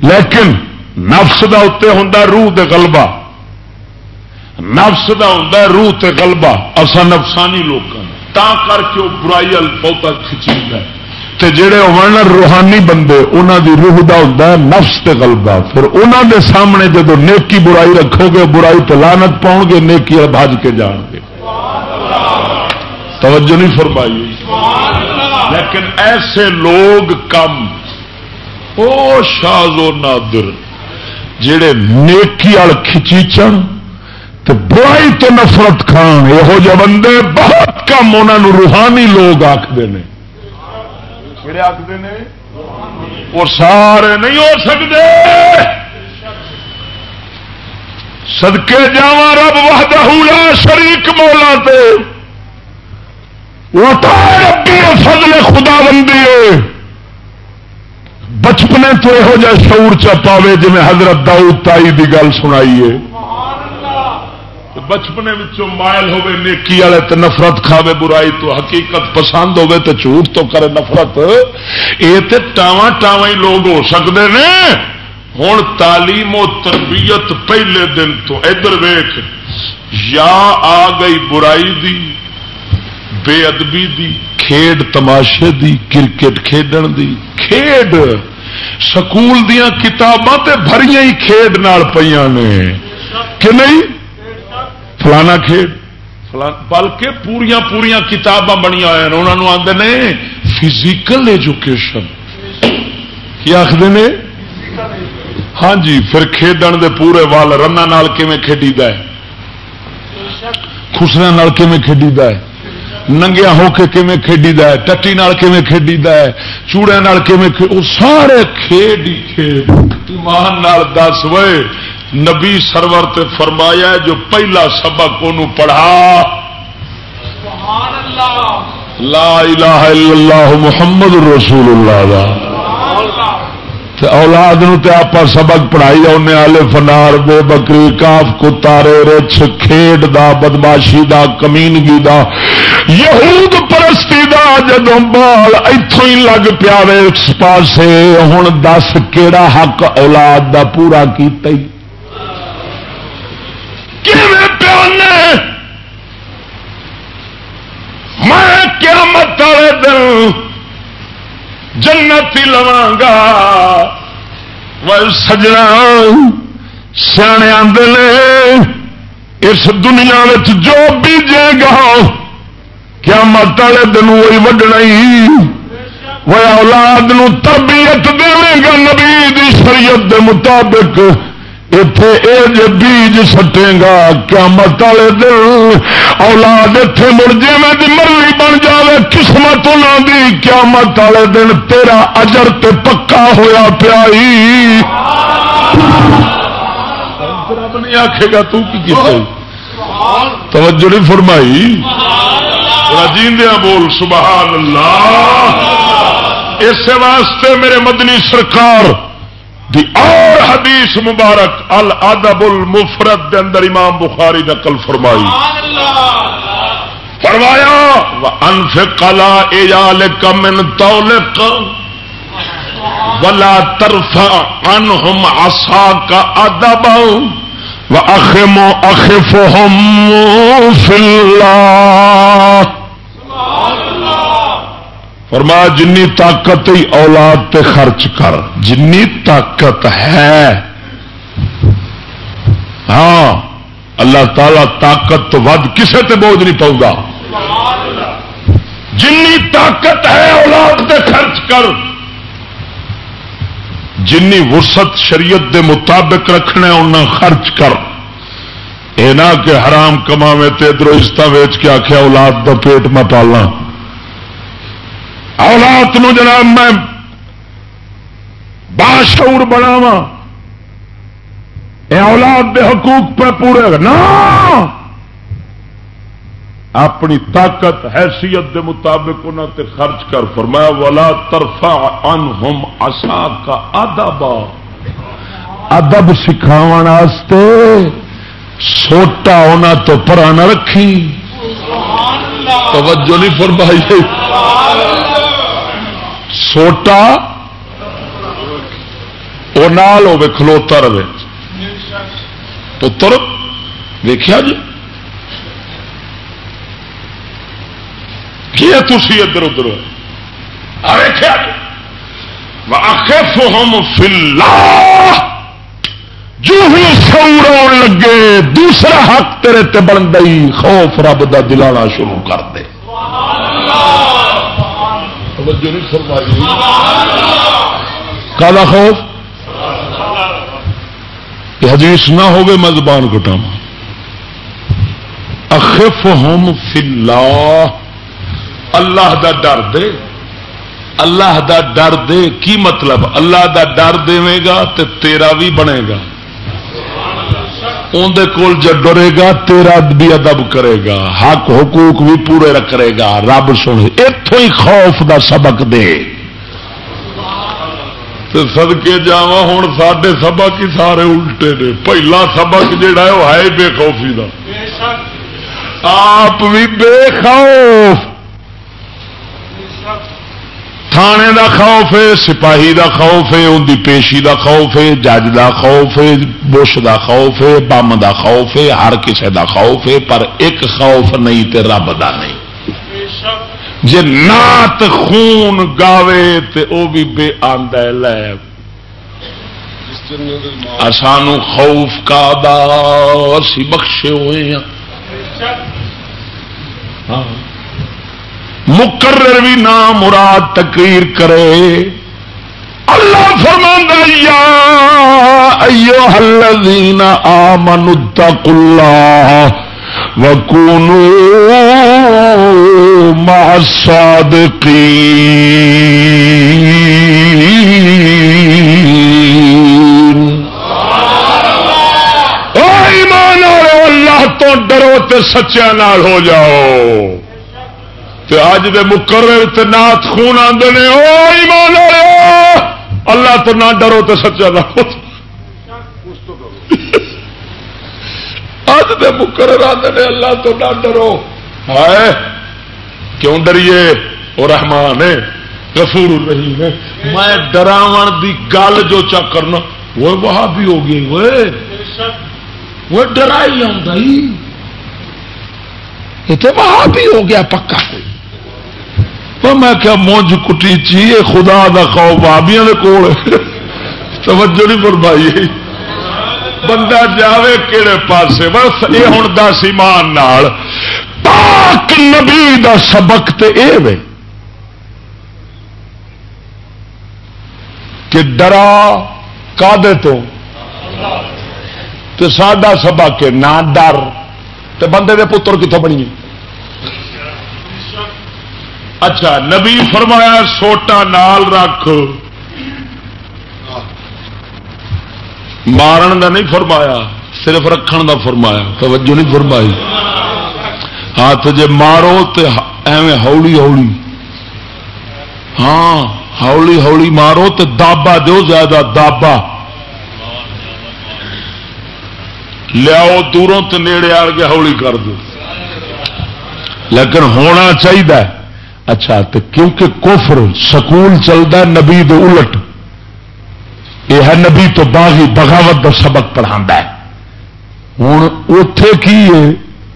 لیکن نفس دا اتنے ہوں روح دے غلبہ۔ نفس دا ہوں روح تے غلبہ۔ اصا نفسانی لوگ تا کر کے وہ برائی بہت کھچی تے جڑے ہو روحانی بندے انہوں دی روح دا ہوں نفس تے غلبہ۔ پھر انہوں دے سامنے جدو نیکی برائی رکھو گے برائی تو لانت پاؤ گے نیکی بھج کے جان گے توجہ نہیں فرمائی۔ لیکن ایسے لوگ کم۔ او شاز و نادر۔ جڑے نیکی وال کھچیچن تو برائی تو نفرت کھان، یہو جہ بندے بہت کم انہوں روحانی لوگ آخر نے۔ آخر نے؟ وہ سارے نہیں ہو سکتے سدکے جا رب وحدہ لا شریک مولا تے۔ ربی فضل خدا بندی ہے۔ بچپنے تو یہو جہ شعور چ پاوے جی حضرت داؤد تائی دی گل سنائی ہے بچپنے مائل ہوے نیکی والے تو نفرت کھاوے، برائی تو حقیقت پسند ہوے تو جھوٹ تو کرے نفرت۔ یہ تو ٹاواں ٹاواں ہی لوگ ہو سکتے ہیں ہوں تعلیم و تربیت پہلے دن تو ادھر ویخ یا آ گئی برائی دی، بے ادبی دی، کھیڈ تماشے دی، کرکٹ کھیڈن دی، کھیڈ۔ سکول دیا کتاباں بھری ہی کھیڈ نال پہ نے۔ کہ نہیں؟ فلانا کھیڈ۔ بلکہ پوریا پوریا کتاباں بنیا ہوا انہوں آتے نے فزیکل ایجوکیشن کی آخر نے؟ ہاں جی پھر کھیڈن دے پورے وال رن کھیڈی ہے؟ خسرے کھیڈی ہے؟ ننگیا ہو کے کھیمی کھیڈی ہے؟ ٹٹی کھیڈی ہے؟ چوڑے وہ سارے کھیڈ ہی کھیڈ۔ ایمان دس وے نبی سرور تے فرمایا جو پہلا سبق ان پڑھا۔ لا الہ الا اللہ محمد رسول اللہ دا۔ اولاد نو تے آپ سبق پڑھائی آنے والے فنار، بے بکری، کاف، کتارے رچ کھیڈ دا، بدماشی دا، کمینگی دا۔ یہود پرستی دا جدو بال اتوں ہی لگ پیا اس پاسے۔ ہوں دس کیڑا حق اولاد دا پورا کیتا ہی۔ میں قیامت والے دن جنت ہی لوا گا۔ سجنا سیانے آدھے اس دنیا جو بیجے گا کیا مت والے دن وہی وڈنا ہی۔ وہ اولاد نو تربیت دے گا نبی شریعت دے مطابق۔ اتے بیج سٹے گا کیا مت والے دل اولاد اتے مڑ جی مرضی بن جائے قسمت دی کیا مت والے دن تیرا اجر تے پکا ہوا پیا نہیں آخے گا کی توجہ نہیں فرمائی۔ راجیندیا بول سبحان اللہ۔ اس واسطے میرے مدنی سرکار دی اور حدیث مبارک، الادب المفرد دے اندر امام بخاری نقل فرمائی۔ فرمایا انفق لا ایالک من تولق ولا ترفع عنهم عصاك ادبا واخم اخفهم في الله۔ فرمایا جنی طاقت ہی اولاد تے خرچ کر۔ جنی طاقت ہے۔ ہاں اللہ تعالی طاقت تو ود کسے تے بوجھ نہیں پاؤں گا جنی طاقت ہے اولاد تے خرچ کر۔ جنی وسط شریعت دے مطابق رکھنا انہیں خرچ کر۔ یہ نہ کہ حرام کما ادھر ویچ کے آخیا اولاد دا پیٹ میں پالنا۔ اولاد نو جناب میں باشعور بناوا اے اولاد دے حقوق پہ پورے نا اپنی طاقت، حیثیت دے مطابق انہوں تے خرچ کر۔ فرمایا والا ترفا ان ہوم آسا کا ادب ادب سکھاو سوٹا انہوں تو پرا نہ رکھی توجہ نہیں فرمائی۔ سوٹا وہ نال ہو کھلوتا رہے پتر ویخیا جی کی تھی ادھر ادھر ویخیا جی ہم فلا جو ہی سور لگے دوسرا حق تیرے تے بن گئی خوف رب دا دلانا شروع کر دے کالا خوف؟ حدیث نہ ہوگی میں زبان کٹاوا اخف ہوم فلا اللہ دا ڈر دے۔ اللہ دا ڈر دے کی مطلب؟ اللہ دا ڈر دے گا تو تیرا بھی بنے گا۔ اندر کول ڈرے گا، تیرا بھی ادب کرے گا۔ حق حقوق بھی پورے رکھے گا۔ رب سن اتوں ہی خوف دا سبق دے۔ سدکے جا ہوں سڈے سبق ہی سارے الٹے نے۔ پہلا سبق جہا ہے، وہ ہے بے خوفی دا۔ آپ بھی بے خوف۔ تھانے دا خوف ہے، سپاہی دا خوف ہے، ان دی پیشی دا خوف ہے، جج دا خوف ہے، بش دا خوف ہے، بم دا خوف ہے، ہر کسے دا خوف ہے، پر ایک خوف نہیں تے رب دا نہیں۔ جی نات خون گاوے تے او بھی بے آندہ لے۔ سانو خوف کا دا اسی بخشے ہوئے ہیں۔ ہاں۔ مقرر بھی نام مراد تقریر کرے۔ اللہ فرمانا ایو الذین آمنوا اتقوا اللہ وکونوا مع الصادقین۔ ایمان اللہ تو ڈرو تے سچا نال ہو جاؤ۔ اج دے مقرر نات خون آدھے نے، او ایمان اللہ تو نہ ڈرو تو سچا نہ اج دے مقرر آدھے نے، اللہ تو نہ ڈرو۔ ہے کیوں ڈریے؟ وہ رحمان ہے، غفور الرحیم ہے۔ میں ڈراو دی گل جو چا کرنا، وہ وہاں بھی ہو گئی، وہ۔ وہ ڈرائی آئی یہ وہاں بھی ہو گیا پکا۔ کوئی تو میں کیا مونج کٹی چی خدا دا خوف آبیا کول۔ توجہ نہیں فرمائی۔ بندہ جاوے کہڑے پاسے؟ بس یہ ہوں دس ایمان نال۔ پاک نبی دا سبق تے اے وے کہ ڈرا کا تو؟ ساڈا سبق نہ ڈر۔ تو بندے دے پتر کتوں بنی اچھا نبی فرمایا سوٹا نال رکھ۔ مارن دا نہیں فرمایا، صرف رکھن دا فرمایا، توجہ نہیں فرمائی۔ ہاتھ جے مارو تو ایویں ہولی ہولی۔ ہاں ہولی ہولی مارو تو دابا دو زیادہ، دابا۔ لیاؤ دوروں تو نیڑے آ کے ہولی کر دو۔ لیکن ہونا چاہیے۔ اچھا تو کیونکہ کفر، سکول چلتا نبی دے الٹ۔ یہ ہے نبی تو باغی بغاوت کا سبق پڑھا ہوں اتے کی ہے؟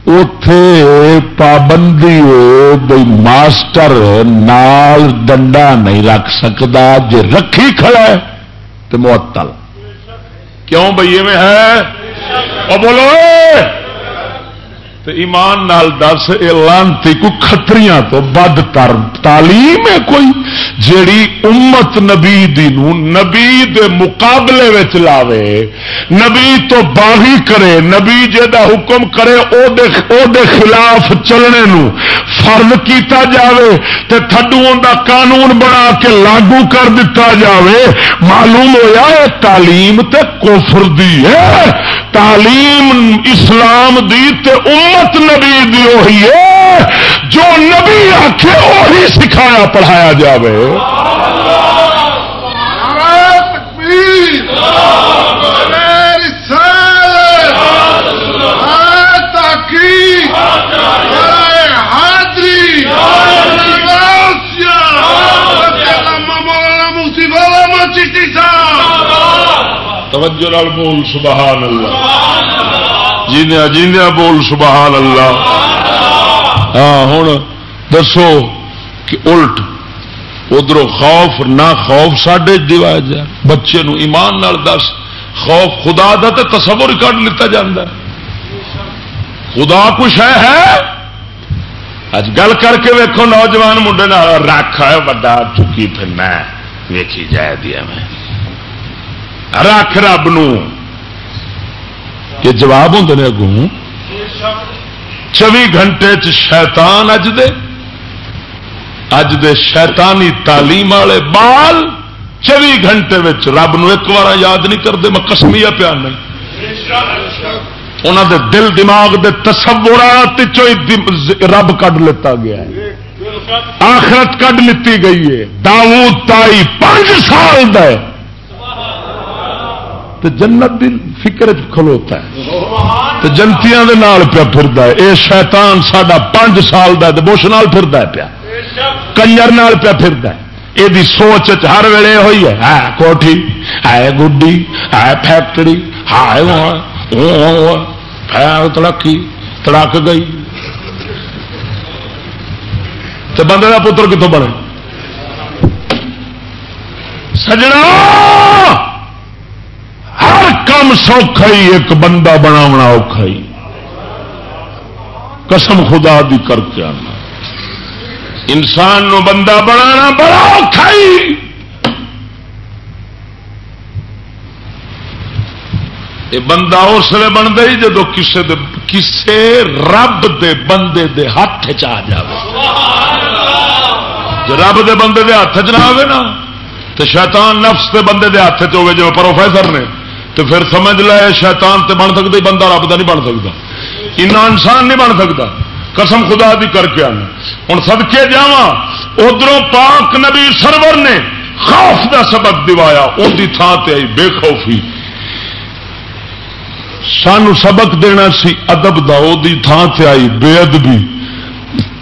اتے پابندی بھائی ماسٹر نال ڈنڈا نہیں رکھ سکتا جی رکھی کھڑا ہے تو معطل۔ کیوں بھائی میں ہے؟ بولو۔ ایمان نال دس لانتی کو کتریاں تو بد تر تعلیم ہے کوئی جیڑی امت نبی دی نو نبی دے مقابلے وچ لاوے نبی تو باغی کرے نبی جا حکم کرے او دے, او دے خلاف چلنے نو فرض کیتا جاوے تے تھڈو دا قانون بنا کے لاگو کر دیتا جاوے معلوم ہویا ہے تعلیم تے کفر دی ہے۔ تعلیم اسلام دی تے امت نبی دی وہی ہے جو نبی آخے وہی سکھایا پڑھایا جاوے توجہ نال بول سبحان اللہ جیندیا جیندیا بول سبحان اللہ ہاں ہوں دسو کہ الٹ، ادھر خوف، نہ خوف ساڈے دیواج ہے۔ بچے نو ایمان نال دس۔ خوف خدا دا تے تصور ہی کٹ لیتا جاندہ ہے۔ خدا کچھ ہے ہے؟ اج گل کر کے ویکو نوجوان منڈے رکھ ہے بڑا چکی پھرنا ویکھی جائے دیا میں۔ رکھ رب نو۔ جواب ہوں نے اگوں، چوی گھنٹے چ شیطان اج دے اج دے شیطانی تعلیم والے بال چوی گھنٹے رب نو ایک بار یاد نہیں کرتے میں کسمیا پیا نہیں انہوں دے دل دماغ دے تصورات رب کڈ لیتا گیا ہے۔ آخرت کڈ لیتی گئی ہے۔ داؤد تائی پانچ سال دا ہے۔ تو جنت دی فکر کھلوتا ہے تو جنتیاں دے نال پیا پھردا ہے۔ اے شیطان ساڈا پانچ سال دا ہے تے بش نال پھردا ہے پیا۔ کنجر نال پیا پھردا ہے۔ یہ دی سوچ ہر ویلے ہوئی ہے۔ ہے کوٹھی، ہے گڈی، ہے فیکٹری ہائے وہ ہے تڑکی تڑک گئی۔ تو بندے کا پتر کتوں بنے؟ سجنا! ہر کام سوکھا ہی ایک بندہ بناونا اوکھا ہی۔ قسم خدا دی کر کے آنا۔ انسان نو بندہ بنانا بڑا اوکھا ہی۔ یہ بندہ اس لیے بنتا ہی جدو کسے دے کسے رب دے بندے دے ہاتھ چ آ جائے رب دے بندے دے ہاتھ چ نہ آئے نا تو شیطان نفس دے بندے دے ہاتھ چ ہوئے جو پروفیسر نے۔ تو پھر سمجھ لے شیطان تے بن سکتا بندہ رب دا نہیں بن سکتا اینا انسان نہیں بن سکتا قسم خدا دی کر کے آنا۔ ہوں سدکے جا ادھر پاک نبی سرور نے خوف دا سبق دوایا۔ ان کی تھان تے آئی بے خوفی۔ سانو سبق دینا سی ادب دا، او دی تھان تے آئی بے ادبی۔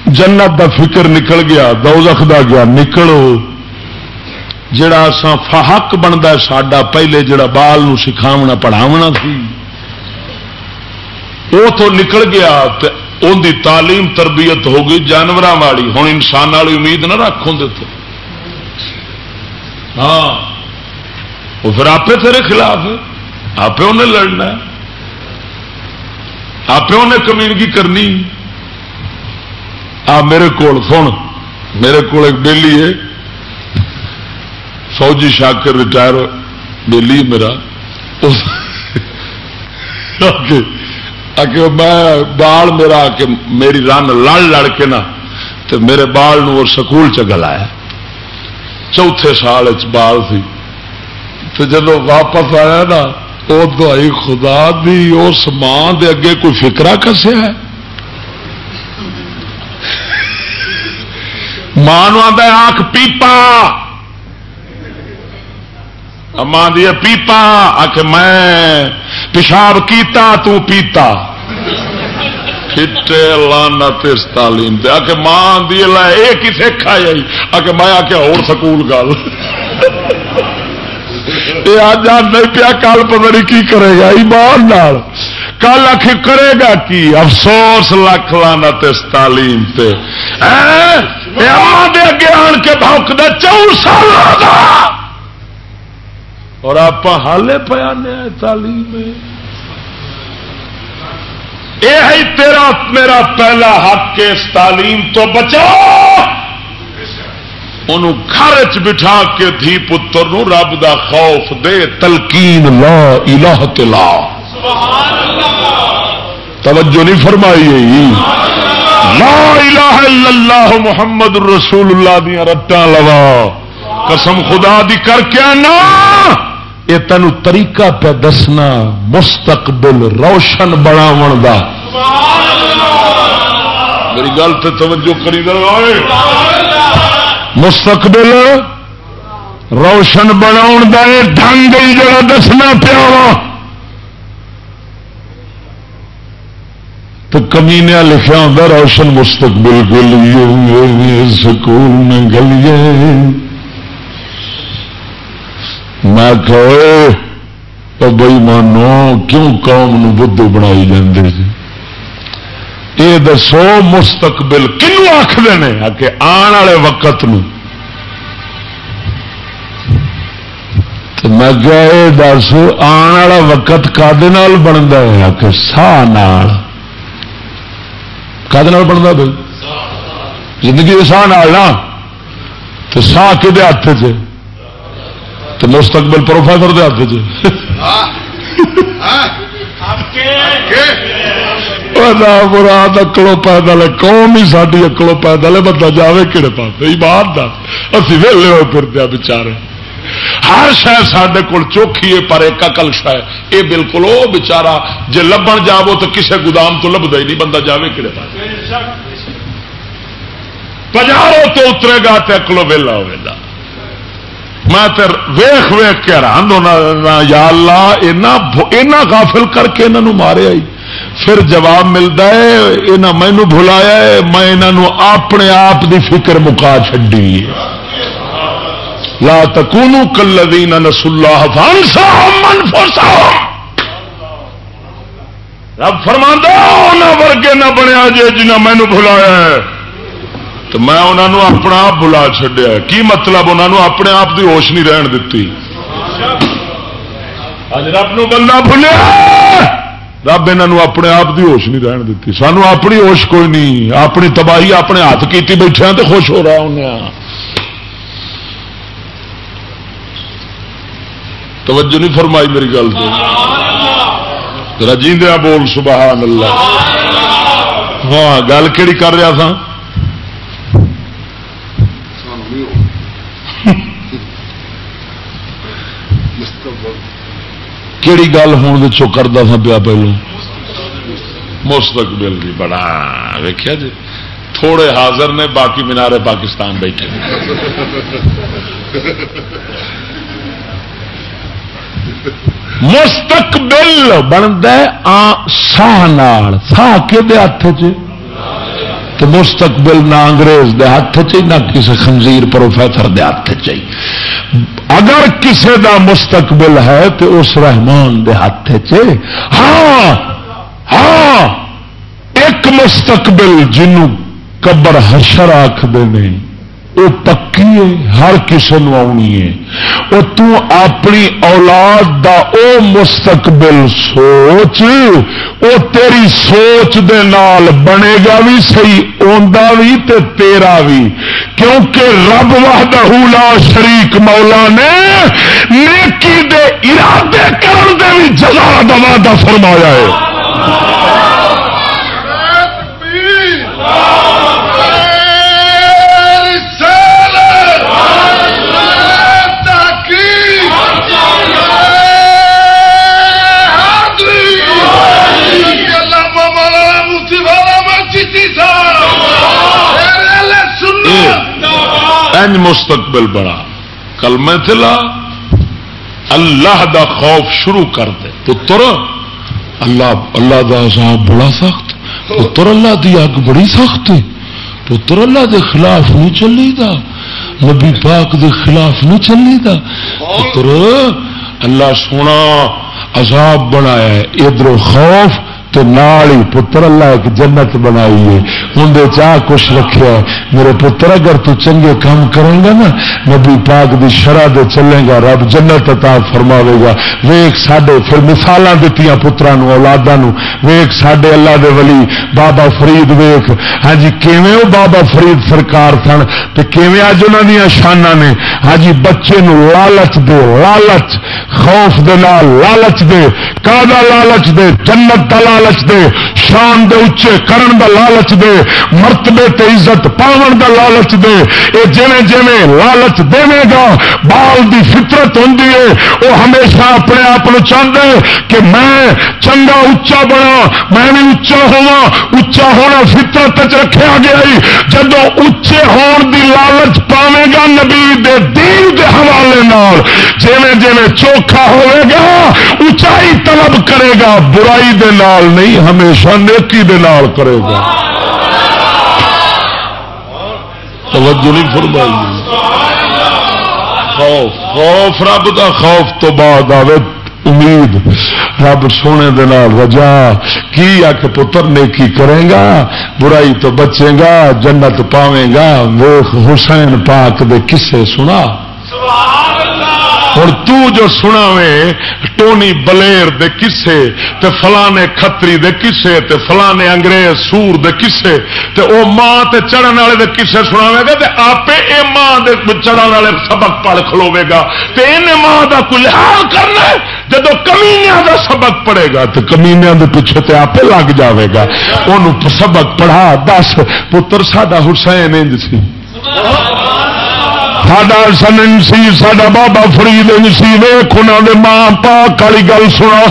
جنت دا فکر نکل گیا، دوزخ دا گیا۔ نکلو۔ جڑا اساں فحق بنتا ساڈا پہلے جڑا بال نو سکھاونا، پڑھاونا سی۔ وہ تو نکل گیا ان دی تعلیم تربیت ہو گئی جانوراں والی۔ ہوں انسان والی امید نہ رکھوں دے تو ہاں۔ وہ پھر آپ تیرے خلاف آپ انہیں لڑنا آپ انہیں کمینگی کرنی۔ آ میرے کول، سن۔ میرے کو ایک بیلی ہے۔ فوجی شاکر ریٹائر بیلی میرا۔ اس آ میں بال میرا آ کے میری رن لڑ لڑ کے نا تو میرے بال نو وہ سکول چ گلایا چوتھے سال چ بال سی تو جب واپس آیا نا وہ دوائی خدا دی اس ماں دے اگے کوئی فکرا کسیا ہے؟ ماں آتا ہے آخ پیپا۔ اما دی پیپا آخ میں پیشاب کیتا، تو پیتا۔ پھٹے لانا تیس تعلیم دے۔ آخ ماں دی لا یہ کسے کھائی آخ میں آ کے اور سکول گل۔ یہ آج نہیں پیا، کل پتہ نہیں کی کرے گا، ایمان نال۔ کل آخ کرے گا کی؟ افسوس، لکھ لانا تیس تعلیم تے۔ اے اما دے اگے آن کے بھوک دے چور سال اور آپ حالے پیانے تعلیم یہ ہے تیرا، میرا پہلا حق کے اس تعلیم تو بچاؤ ان گھر بٹھا کے دھی پتر نو رب دا خوف دے، تلقین لا الہ تلا توجہ نہیں فرمائی۔ لا الہ الا اللہ محمد رسول اللہ دیا رٹا لوا۔ قسم خدا دی کر کے نا یہ تین طریقہ پہ دسنا مستقبل روشن بناو دا۔ میری گل تو توجہ کری مستقبل روشن بناؤ کا ڈنگ جڑا دسنا پیا تو کمینیا لکھا ہوتا روشن مستقبل کے لیے گلیے۔ میں کہ بئی مانو کیوں قوم نو بدھو بنائی جاندے جی یہ دسو مستقبل کنو آخر نے کہ آن والے وقت نو۔ میں کیا یہ دس، آن والا وقت کد بنتا ہے؟ کہ سا کد بنتا بھائی؟ زندگی ساہ نا۔ تو سا کہ ہاتھ چ تو مستقبل پروفیسر دے ہاتھ چ مراد اکلو پیدل قوم ہی ساری اکلو پیدل ہے، بندہ جائے کہڑے پاس بات دس اسی ویلے ہوئے پھرتے بچارے۔ ہر شہ سڈے کول چوکھی ہے، پر ایک اکل شہ یہ بالکل وہ بچارا جی لبن جاو تو کسے گودام تو لبدا ہی نہیں، بندہ جائے کہڑے پاس پجاروں تو اترے گا تو اکلو ویلا ہوگا میں ویخ ویخ کے حیران ہونا یا اللہ، اینا غافل کر کے انہوں مارے آئی۔ پھر جواب ملتا ہے یہ مینو بلایا ہے، میں انہوں اپنے آپ دی فکر مکا چڈی لا تکونو کلذین نس اللہ رب فرما ورگے نہ بنیا جی جنہ مینو بلایا ہے۔ تو میں انہوں اپنا آپ بلا چڈیا کی مطلب انہوں اپنے آپ کی ہوش نہیں رہن دیتی رب نو بندہ بھولیا رب یہ اپنے آپ کی ہوش نہیں رہن دیتی سانو اپنی ہوش کوئی نہیں. اپنی تباہی اپنے ہاتھ کی بیٹھے تو خوش ہو رہا انہیں توجہ نہیں فرمائی میری گل تو. رجیندیا بول، سبحان اللہ. ہاں گل کہڑی کر رہا تھا کہڑی گل ہونے چو کرتا تھا پیا پہلو؟ مستقبل بھی بڑا ویکیا جی۔ تھوڑے حاضر نے باقی مینارے پاکستان بیٹھے۔ مستقبل بنتا ساہ ساہ کہ ہاتھ چ تو مستقبل نہ انگریز دے ہاتھ چی نہ کسی خنزیر پروفیسر دے ہاتھ چی اگر کسی دا مستقبل ہے تو اس رحمان دے ہاتھ چی ہاں ہاں ایک مستقبل جنوں قبر حشر آخر نہیں وہ پکی ہے، ہر کسی نو آنی ہے۔ وہ تو اپنی اولاد دا او مستقبل سوچ وہ تیری سوچ دے نال بنے گا بھی صحیح، اوندا بھی تے تیرا بھی۔ کیونکہ رب وحدہ لا شریک مولا نے نیکی دے ارادے کرن دے بھی جزا دا وعدہ فرمایا ہے۔ انج مستقبل بڑا کل میں تلا اللہ دا خوف شروع کر دے۔ پتر، اللہ اللہ دا صاحب بڑا سخت۔ پتر، اللہ دی اگ بڑی سخت ہے۔ پتر، اللہ دے خلاف نہیں چلی دا۔ نبی پاک دے خلاف نہیں چلی دا۔ پتر، اللہ سونا عذاب بنایا ہے۔ ادھر خوف تو نال ہی پتر اللہ ایک جنت بنائی ہے۔ اندر چاہ کچھ رکھا میرے پتر اگر تو چنگے کام کرے گا نا، نبی پاک دی شرح دے چلے گا، رب جنت عطا فرماوے گا۔ ویک ساڈے پھر مثال دیتی پترا اولادا ویک ساڈے اللہ دے ولی بابا فرید ویک۔ ہاں جی کیویں وہ بابا فرید سرکار سن تو کیویں اج انہوں دیا شانہ نے؟ ہاں جی بچے نو لالچ دے، لالچ، خوف دے نال لالچ دے کا لالچ دے، جنت دلال لالچ لالچ دے، شان دے اچے، کرن دا لالچ دے، مرتبے تے عزت، پاون دا لالچ دے۔ اے جویں جویں لالچ دے گا، بال دی فطرت ہوں وہ ہمیشہ اپنے آپ چاہتا ہے کہ میں چنگا، اچا بنا، میں بھی اچا ہوا اچا ہونا فطرت رکھا گیا جب اچے ہون دی لالچ پاوے گا نبی دے دین دے حوالے نال۔ جیویں جیویں چوکھا ہوئے گا، اچائی طلب کرے گا، برائی دے نال نہیں ہمیشہ نیکی دے نال کرے گا۔ توجہ نہیں فرمائی۔ خوف خوف رب دا خوف تو بعد آوے امید۔ رب سونے دال رجا، کی آ کے پتر نیکی کرے گا، برائی تو بچے گا، جنت پاوے گا۔ ویخ حسین پاک دے کسے سنا۔ سبحان اللہ۔ ہوں تو سنا وے ٹونی بلیر دے کسے تے فلانے کتری دے کسے تے فلانے انگریز سور دے کسے تے او ماں تے چڑھن والے دے کسے سنا گا، تے آپ اے ماں دے چڑھن والے سبق پڑھ کھلوے گا۔ تے انہیں ماں دا کوئی حال کرنا جب کمینیا دا سبق پڑھے گا تو کمینیا دے پیچھے تے آپ لگ جاوے گا۔ انہوں سبق پڑھا، دس پتر ساڈا حسین انج سی۔ ساڈا سن سی ساڈا بابا فرید سی ویخ انہوں ماں پاک والی گل سنا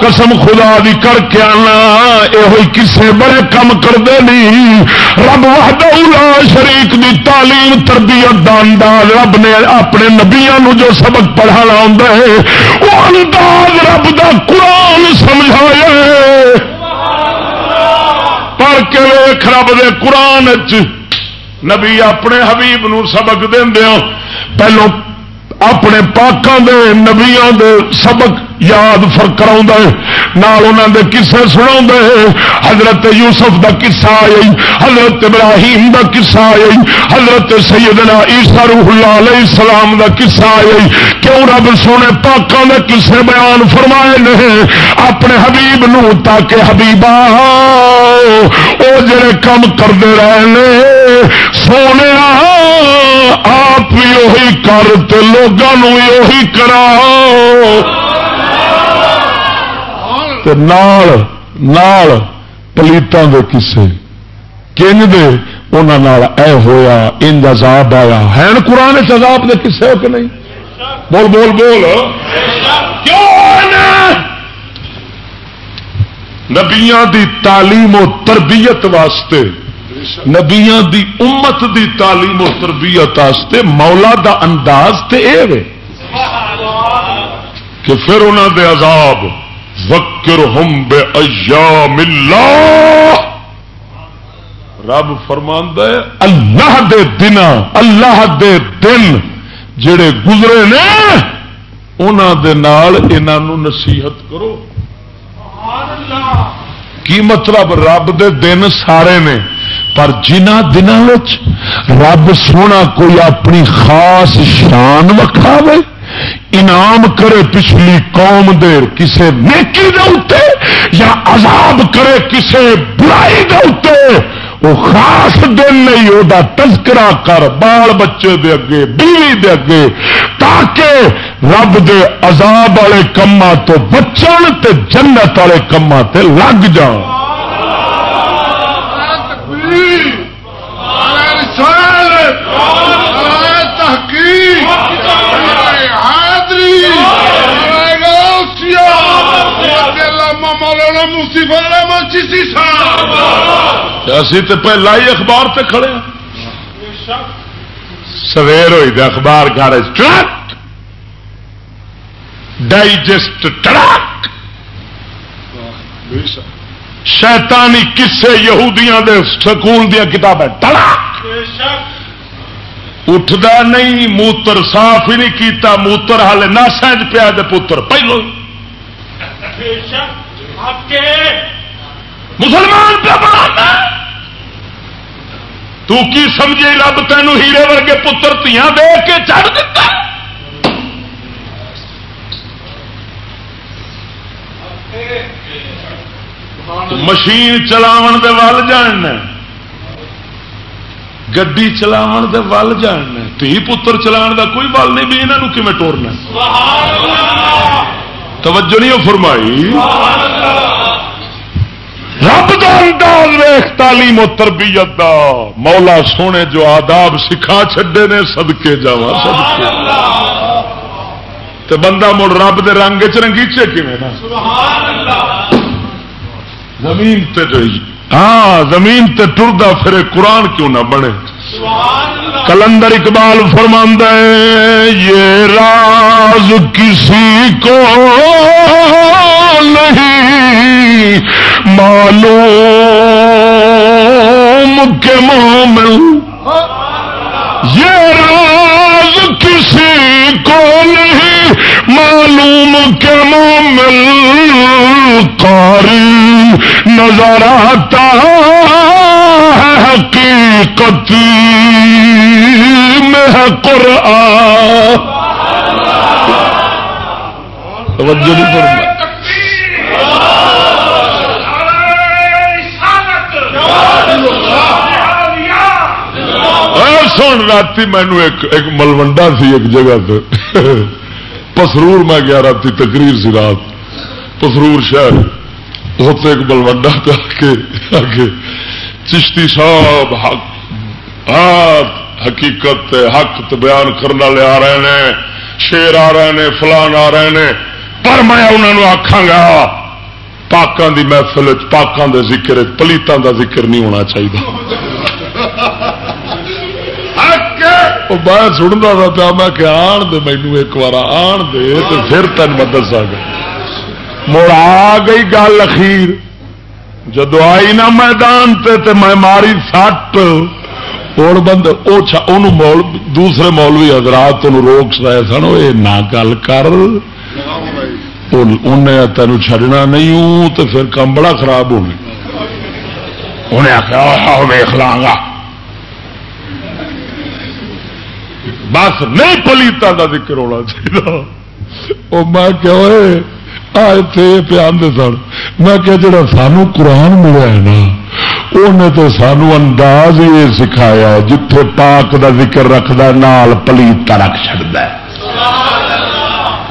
قسم خدا دی کر کے آنا یہ کسے بڑے کم کرتے نہیں رب لا شریک دی تعلیم تربیت داندار رب نے اپنے نبیا جو سبق پڑھانا ہے وہ انداز رب دا قرآن سمجھایا پڑھ کے ویخ رب دے قرآن چ نبی اپنے حبیب نو سبق دیا پہلو اپنے پاکوں دے نبیوں دے سبق یاد فر دے کسے سنا حضرت یوسف دا قصہ آئی حضرت ابراہیم دا قصہ آئی حضرت سیدنا عیسیٰ روح اللہ علیہ السلام دا قصہ آئی کیوں رب سونے پاکوں دے کسے بیان فرمائے نہیں؟ اپنے حبیب نو تاکہ حبیبا او جڑے کم کرتے رہے سونے آپ بھی وہی کر لوگوں کرا نال نال پلیتوں کے کسے۔ کنج دے؟ انہوں اے ہویا، ان عذاب آیا۔ ہے قرآن عذاب دے کسے ہو کہ نہیں؟ بول بول بول۔ کیوں؟ نبیا دی تعلیم و تربیت واسطے نبیا دی امت دی تعلیم و تربیت واسطے مولا دا انداز تے اے وے کہ پھر انہوں دے عذاب وکر ہم بے ایام اللہ رب فرماند ہے، اللہ دے دن، اللہ دے دن جڑے گزرے نے انہوں دے نال انہوں نصیحت کرو۔ کی مطلب رب دے دن سارے نے؟ پر جنہ دنوں رب سونا کوئی اپنی خاص شان وکھاوے، انعام کرے پچھلی قوم دے کسے نیکی دے اتے یا عذاب کرے کسے برائی دے اتے وہ خاص دن نہیں وہ تذکرہ کر، بال بچے دے اگے، بیوی دے اگے، تاکہ رب دے عذاب والے کما تو بچن تے جنت والے کما تے لگ جان۔ اسی تو پہلا ہی اخبار تے کھڑے سویر ہوئی دے اخبار گھر ڈائجسٹ ٹرک شیطانی کسے یہودیاں دے سکول دیا کتابیں ٹرک اٹھتا نہیں، موتر صاف ہی نہیں کیتا، موتر ہال نہ سہج پیا دے پتر، پہلو مسلمان پہ تو کی سمجھے رب تینوں ہیرے ورگے پتر تیاں دے کے چڑھ دیتا مشین چلاو دے ول جان گڈی چلاو دے ول جان تھی پتر چلان دا کوئی ول نہیں بھی یہاں کیون ٹورنا؟ توجہ نہیں فرمائی؟ رب کا انداز ویخ تعلیم و تربیت دا۔ مولا سونے جو آداب سکھا چھڈے نے سدکے جا سدکے تو بندہ مڑ رب دے رنگ چ رنگیچے کیون زمین تے ہاں زمین تے ٹردا پھرے قرآن کیوں نہ بنے؟ کلندر اقبال فرماندہ یہ راز کسی کو نہیں۔ معلوم کے مومن کسی کو نہیں معلوم کے مومل قاری نظر آتا ہے حقیقت میں ہے قرآن۔ توجہ نہیں فرمائی۔ سن رات مینو ایک ملوڈا سی ایک جگہ پسرور میں گیا رات تقریر سی رات۔ پسرور شہر۔ اتنے ایک ملوڈا پہ کے چشتی صاحب حق حقیقت حق بیان کرنے والے آ رہے ہیں شیر آ رہے ہیں فلان آ رہے ہیں پر میں انہوں آخا گا پاکوں کی محفل پاکوں کے ذکر پلیتوں کا ذکر نہیں ہونا چاہیے میں سنتا تھا پیا میں کہ آن دے مینو ایک بار آن دے تو پھر تین میں دسا گا مڑ آ گئی گل اخیر جدو آئی نا میدان تے تے میں ماری سٹ ہوں بند وہ مول دوسرے مولوی حضرات روک رہے سن یہ نہ گل کر انہیں تین چڈنا نہیں ہوں تو پھر کم بڑا خراب ہونا انہیں آخیا ویخ لاگا بس نہیں پلیتا کا ذکر ہونا چاہیے وہ میں پہ آدھے سن۔ میں کہ جڑا سانو قرآن ملا ہے نا انہیں تو سانو انداز ہی سکھایا جتھے پاک دا ذکر رکھتا نال پلیتا رکھ چڑتا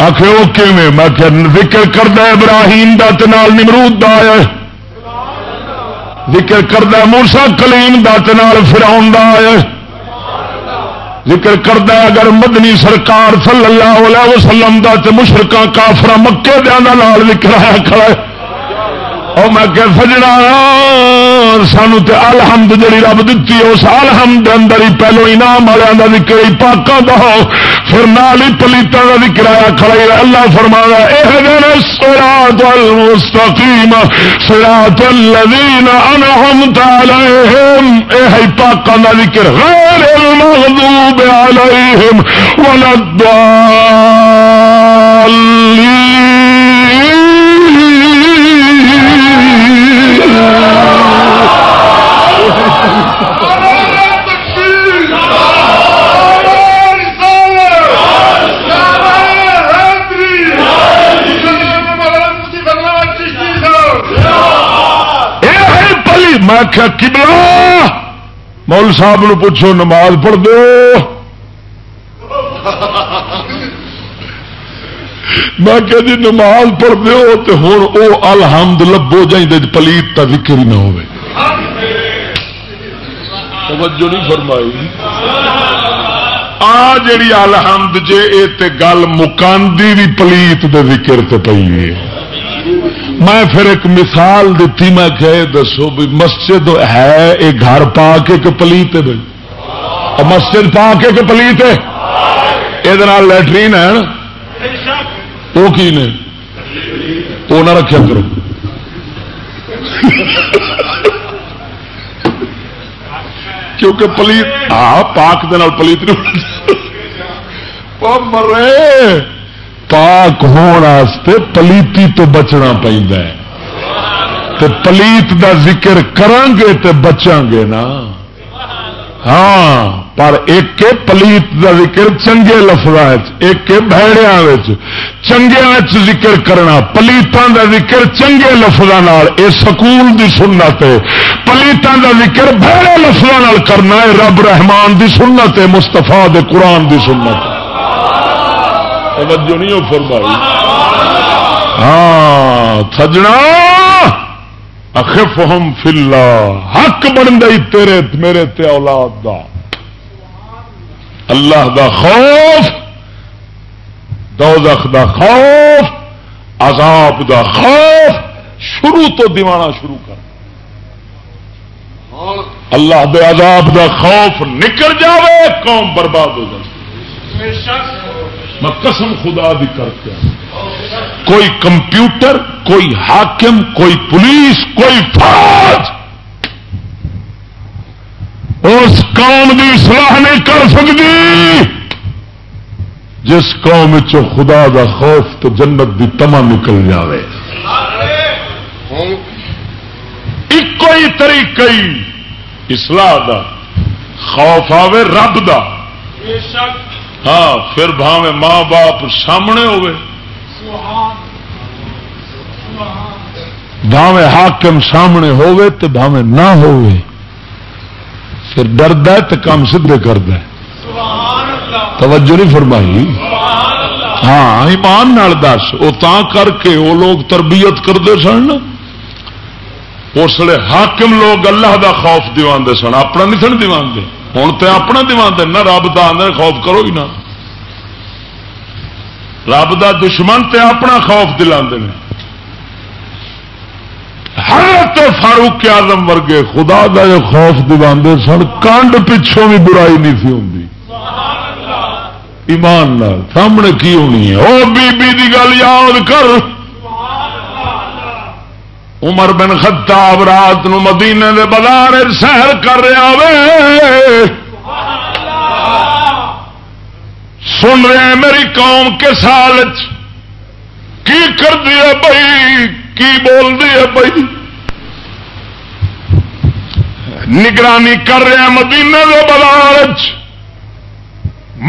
آخر وہ کیون میں ذکر کردہ ابراہیم دا تنال نمرود دا آیا ذکر کردہ موسا کلیم دا تنال فراؤن دا آیا ذکر کرتا اگر مدنی سرکار صلی اللہ علیہ وسلم دا تے مشرقہ کافر مکے دیا نال ذکر آیا کھڑا ہے۔ اور میں کہ سجنا سانو تے الحمد جڑی رب دتی اس الحمد اندر ہی پہلو انعام والوں کا ذکر ہی پاکوں کا ہو۔ پھر نال ہی پلیتوں کا ذکر آیا، کھڑا اللہ فرما یہ سراط المستقیم سراط الذین انعمت علیہم۔ اے پاکوں کا ذکر، غیر المغضوب علیہم ولا الضالین۔ میں کیا کبلا مول صاحب نو پوچھو، نماز پڑھ دو۔ میں کہ جی نماز پڑھ دو تو ہوں وہ الحمد لبو جائیں پلیت کا ذکر ہی نہ ہو توجہ نہیں فرمائی۔ آ جڑی الحمد جے، اے تے گل مکاندی بھی پلیت دے ذکر تے پئی ہے۔ میں پھر ایک مثال دیتی، میں کہ دسو بھی مسجد ہے یہ گھر پا کے کہ پلیت ہے بھائی۔ مسجد پا کے کہ پلیت ہے۔ یہ لٹرین ہے وہ کی نے؟ وہ نہ رکھا کرو۔ کیونکہ پلیت ہاں پاک دے پلیت نہیں مرے۔ پاک ہونے پلیتی تو بچنا پلیت دا ذکر کریں گے تو بچا گے نا۔ ہاں پر ایک پلیت دا ذکر چنگے لفظ ایک بہڑیا چنگیا ذکر کرنا پلیتوں دا ذکر چنگے لفظوں سکول کی سنت ہے۔ پلیتوں دا ذکر بہڑے لفظوں کرنا رب رحمان دی سنت ہے مستفا دے قرآن دی سنت ہے۔ توجہ نہیں فرمائی۔ ہاں سجنا! اخف ہم فلا حق بن گئی تیرے، میرے تے اولاد دا۔ اللہ دا خوف، دوزخ دا خوف، عذاب دا خوف۔ شروع تو دیوانا شروع کر۔ اللہ دے عذاب دا خوف نکل جاوے، قوم برباد ہو جائے۔ میں قسم خدا بھی کر کے کوئی کمپیوٹر، کوئی حاکم، کوئی پولیس، کوئی فوج۔ اس قوم کی سلاح نہیں کر سکتی۔ جس قوم چ خدا دا خوف تو جنت دی تما نکل جاوے۔ ایک ہی طریقہ اصلاح دا، خوف آوے رب دا۔ ہاں پھر بھاوے ماں باپ سامنے ہوئے۔ بھاوے حاکم سامنے ہوئے تو بھاوے نہ ہوئے۔ پھر ڈرد ہے تو کام سدھے کرد توجہ نہیں فرمائی۔ ہاں ایمان نال دس۔ وہ تا کر کے وہ لوگ تربیت کرتے سن۔ اس لیے حاکم لوگ اللہ دا خوف دیوا سن، اپنا نہیں سن دیوا ہوں تو اپنا دیوا نہ رب کا خوف کرو ہی نہ رب دا دشمن تے اپنا خوف دلا حضرت فاروق آزم ورگے خدا دا جو خوف دلا سن کانڈ پچھوں بھی برائی نہیں تھی ہوں ایمان نال سامنے کی ہونی ہے وہ بی بی دی گل یاد کر عمر بن خطاب رات نو مدینے دے بازار سیر کر رہا وے سن رہے ہیں میری قوم کے سال کی کر دیا بھائی؟ کی بول دیا بھائی؟ نگرانی کر رہے ہیں مدینے دے بازار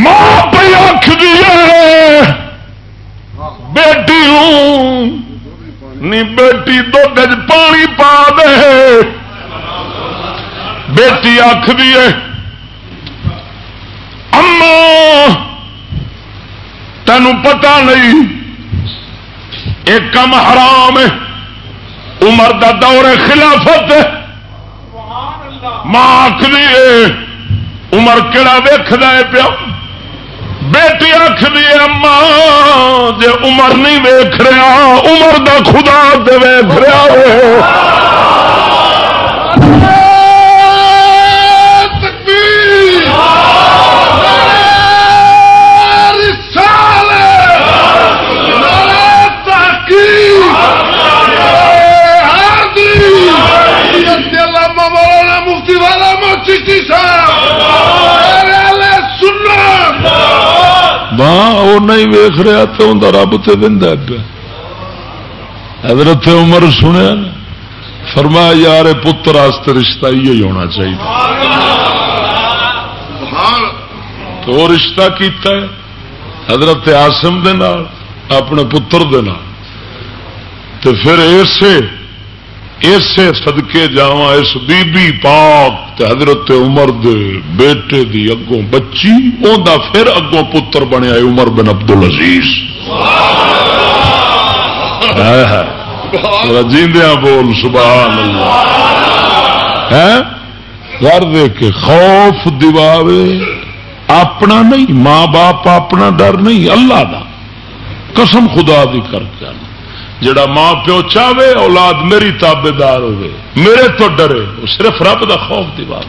ماں پہ آخ دیے بیٹی ہوں۔ نی بیٹی دھد پانی پا دے بیٹی آخ دیے اما تینوں پتا نہیں ایک کم حرام ہے عمر دا دور خلافت ماں آخری عمر کہڑا ویخد پیا بیٹی آخری اما جے عمر نہیں ویخ رہا عمر دا خدا دے ویخ رہا ماں وہ نہیں ویخ رہا تو ان رب تے دیا پیا حضرت عمر سنیا فرمایا یار پتر واسطے رشتہ ہی ہونا چاہیے تو رشتہ کیتا ہے، حضرت آسم دے نال، اپنے پتر دے نال۔ تو پھر اسے اسے سدکے جا اس بی بی پاک تے حضرت عمر دے بیٹے دی اگوں بچی اوندا پھر اگوں پتر بنیا عمر بن عبد العزیز جیندیا بول سبحان اللہ ہے ہاں؟ گھر دے کے خوف دیواوے اپنا نہیں، ماں باپ اپنا ڈر نہیں، اللہ دا۔ قسم خدا دی کر کے۔ جڑا ماں پیو چاہے اولاد میری تابے دار ہوئے میرے تو ڈرے۔ وہ صرف رب دا خوف دیوا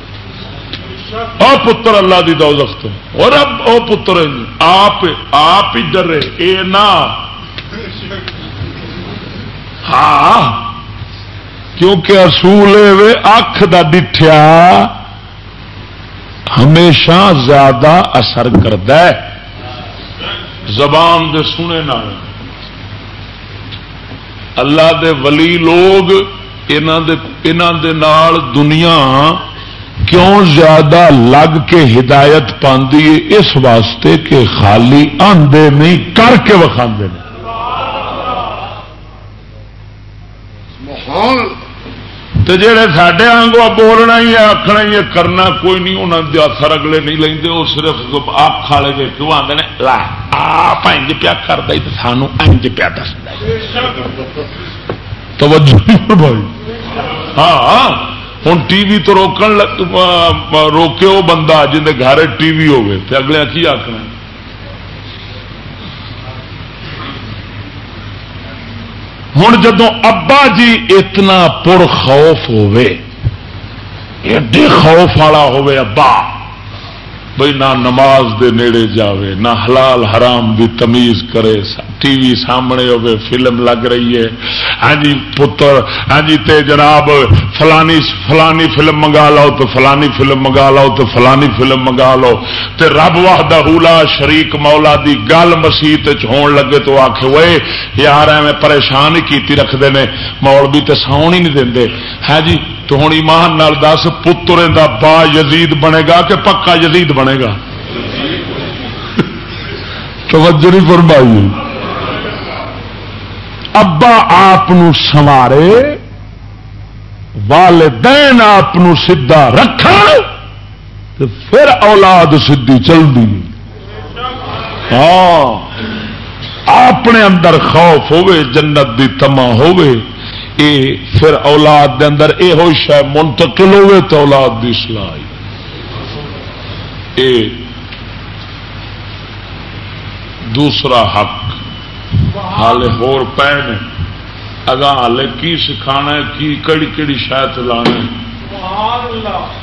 او پتر اللہ دی دو تو۔ اور اب او پتر، آپ آپ ہی ڈرے۔ اے نہ ہاں۔ کیونکہ اصول وے اکھ دا ڈٹھیا۔ ہمیشہ زیادہ اثر کرد زبان دے سنے نہ اللہ دے ولی لوگ دے نال دنیا کیوں زیادہ لگ کے ہدایت پاندی ہے؟ اس واسطے کہ خالی آندے نہیں، کر کے وکھا تو جہے سڈے آنگو بولنا ہی ہے آخنا ہی ہے، کرنا کوئی نہیں انہوں نے اثر اگلے نہیں لیں وہ صرف آپ کھا لے کیوں آتے ہیں لا، آپ انج پیا کرتا تو سانو انج پیا دستا توجہ بھائی ہاں ہوں ٹی وی تو روکن روکے وہ بندہ جن گھر ٹی وی ہوگی اگلے کی آخنا ہوں جدو ابا جی اتنا پور خوف ہوے ایڈے خوف والا ہوے ابا۔ بھائی نہ نماز دے نیڑے جاوے، نہ حلال حرام دی تمیز کرے، ٹی وی سامنے ہوے فلم لگ رہی ہے۔ ہاں جی پتر ہاں جی تے جناب، فلانی فلانی فلم منگا لو تو فلانی فلم منگا لو تو فلانی فلم منگا لو۔ تے رب واہدہ حولا شریک مولا دی گل مسیح ہون لگے تو آخ وے یار ایویں پریشان ہی کیتی رکھتے ہیں مولوی تے ساؤن ہی نہیں دے ہاں جی تو ہوں ایمان نال دس پتر دا با یزید بنے گا کہ پکا یزید بنے گا؟ [laughs] توجہ نہیں فرمائی۔ ابا آپ سوارے والدین آپ سیدا رکھ پھر اولاد سیدھی چلتی ہاں اپنے اندر خوف ہوے جنت دی تما ہوے اے پھر اولاد دے اندر اے ہو شہ منتقل ہوئے تو اولاد دی سلاح اے دوسرا حق۔ ہال ہور پین اگا ہال کی سکھانا ہے کی کڑی کڑی شاید لانے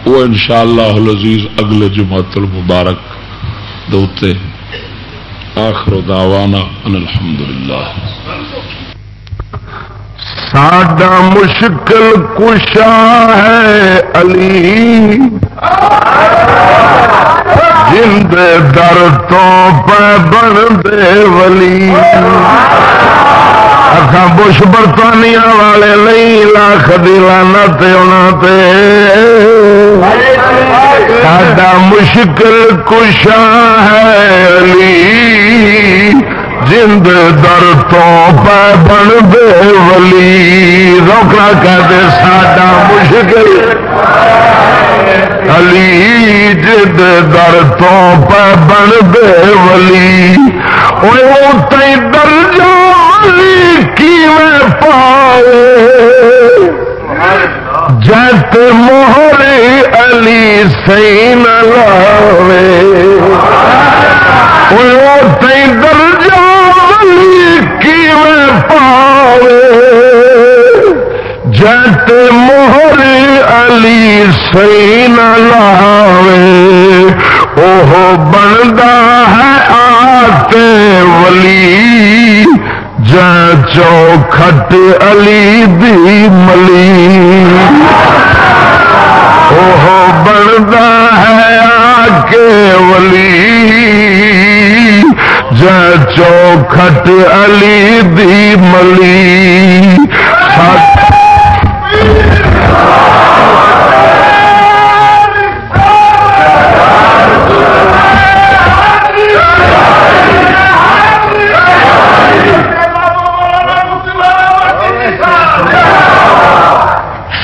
وہ ان شاء اللہ عزیز اگلے جمعت المبارک دوتے آخر دعوانا ان الحمدللہ۔ ساڈا مشکل کشا ہے علی۔ جند در تو پہ بن دے ولی۔ اکھا بش برطانیہ والے نہیں لاکھ دلانا تے تے۔ ساڈا مشکل کشا ہے علی۔ جند در تو پہ بن دے ولی روکنا کہتے ساڈا مشکل علی جد در تو پہ بن دے ولی وہ در جا ولی کی میں پائے جت موہری علی سی نہ لاوے وہ درجہ پاوے جت موہر علی سی نہ لاوے۔ وہ بنتا ہے آتے ولی۔ چوکھٹ علی دی ملی۔ وہ بنتا ہے آ کے ولی۔ چوکھٹ علی دی ملی۔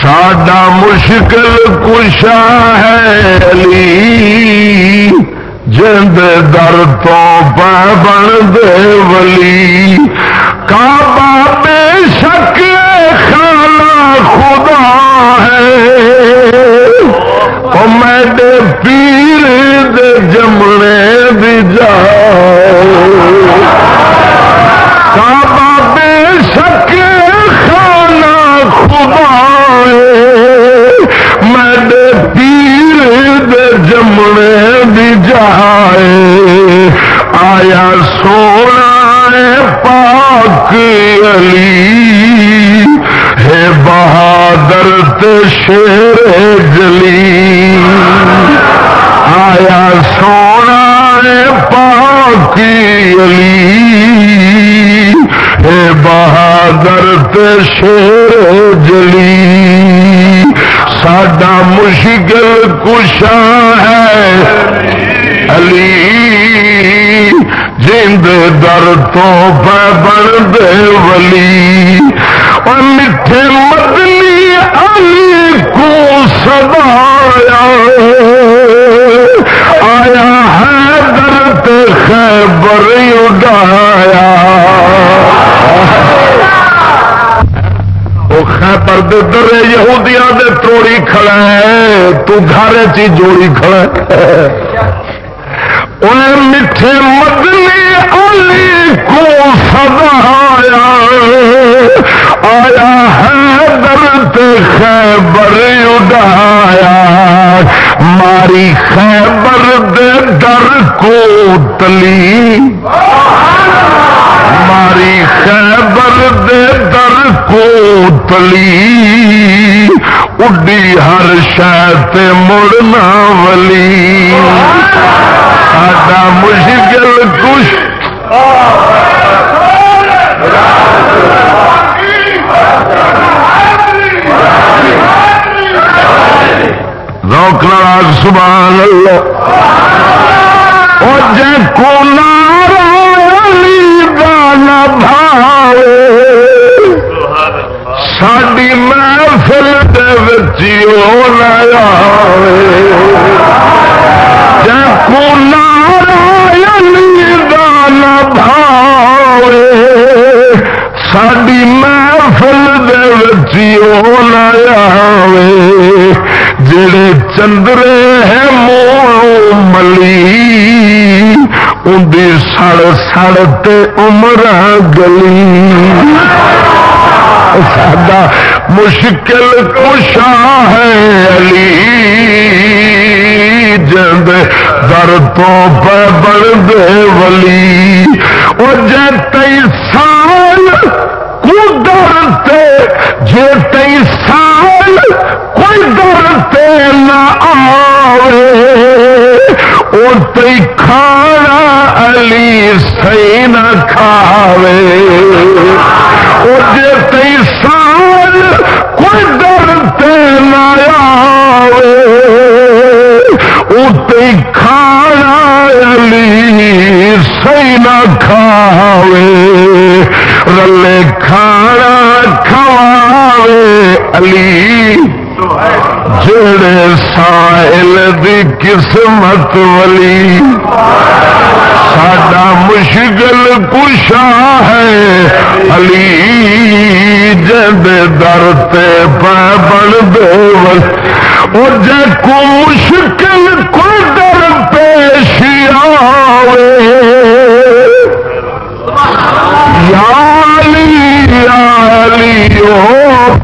ساڈا مشکل کشا ہے علی جند در بن دے ولی۔ کا شیر جلی آیا سونا پاک علی۔ ہے بہادر شیر جلی، ساڈا مشکل کشا ہے علی۔ جند در تو بن دے ولی۔ اور میٹھے مدنی سدایا آیا ہے در خیبر اڈایا وہ خیبر دے درے یہودیاں دے توڑی کھڑا ہے تو گھر چی جوڑی کھڑا ہے انہیں میٹھے مدنی علی کو سدا آیا۔ آیا ہے درد خیبر اڈایا ماری خیبر دے در کو تلی۔ ماری خیبر دے در کو تلی۔ اڈی ہر شہ مڑنا ولی۔ ساڈا مشکل کچھ روک راگ سبحان اللہ۔ اور جے کو نارالی گانا بھاوے۔ ساڈی محفل دے وچیو نہ آوے۔ جے کو نارالی گانا بھاوے۔ ساڈی محفل دے وچیو نہ آوے جڑے چندرے ہیں مو ملی اندی سڑ سڑ تے عمر گلی ساڈا مشکل کشا ہے علی جند در تو پہ بڑھ دے ولی اور جے تئی سال کو ڈرتے سال کوئی ڈرتے نہ آوے۔ اور کھانا علی سی نہ کھاوے۔ اور جے سال کوئی ڈرتے نہ آوے۔ اور کھانا علی سی نہ کھاوے رلے کھانا کھواوے علی۔ جڑے سائل دی قسمت ولی، ساڈا مشکل کشا ہے۔ علی جد در تے پہ بن دے اور جے کو مشکل کوئی در پیش آوے۔ یا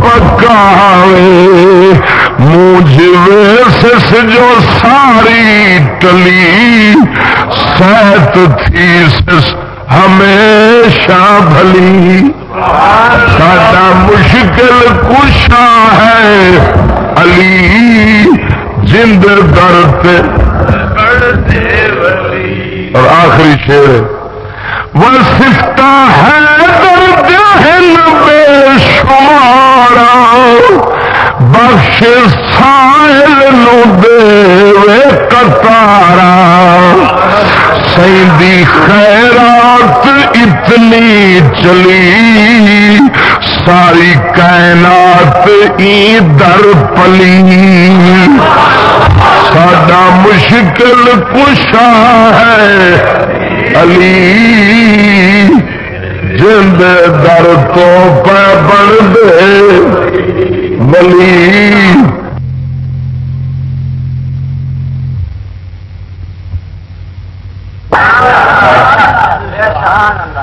پکاوے مجھ سس جو ساری ٹلی، سیت تھی سس ہمیشہ بھلی۔ ساڈا مشکل کشا ہے علی، جند درد اور آخری شیر وہ سفتا ہے بخش سائل نو دے کتارا سیندی خیرات اتنی چلی، ساری کائنات ای در پلی۔ ساڈا مشکل کشا ہے علی۔ جند در تو پہ بن دے۔ ولی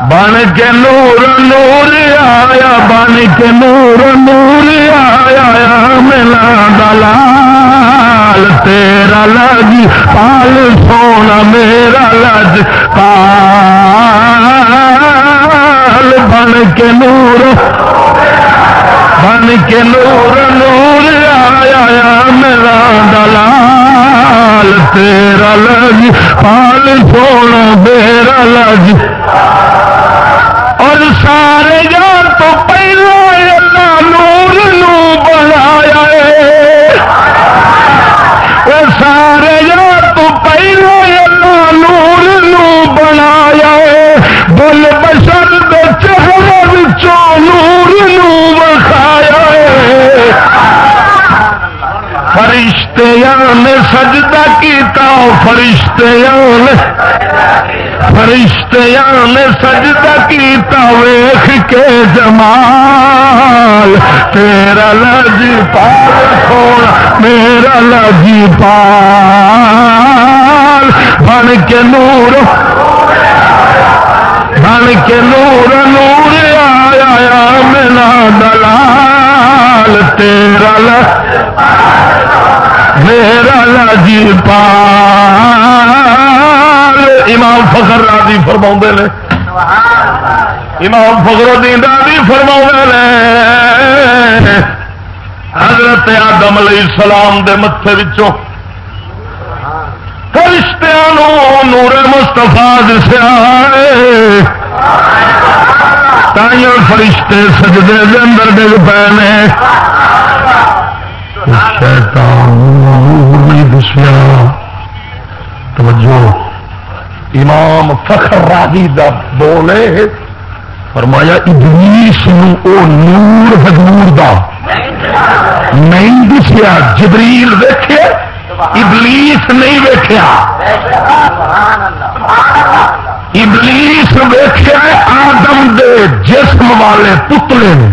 بن کے نور نور آیا، بن کے نور نور آیا ملا دلال تیرا لج، پال سونا میرا لج، پال۔ بن کے نور بن کے نور نور آیا میرا دلال تیرا لج پال سونا میرا لج اور سارے جان تو پہلو اللہ نور نو بنایا فرشتے نے سجدہ کیتا فرشتے نے فرشتیاں نے سجدہ کیتا ویخ کے جمال، تیرا لجی پال سونا میرا لجی پال بن کے نور بن کے نور نور آیا میرا دلال، تیرا لج میرا لجی پال امام فخر راضی فرما نے۔ امام فخر الدین راضی فرما نے۔ حضرت آدم علیہ السلام دے متے وچوں فرشتیاں نور مستفا دسیا تائیوں فرشتے سجدے دے اندر ڈگ پے نے۔ توجہ. امام فخر راضی دا بولے، فرمایا، ابلیس نو او نور حضور دا. نہیں دسیا، جبریل ویخے ابلیس نہیں ویخیا ابلیس ویخیا آدم دے جسم والے پتلے نے.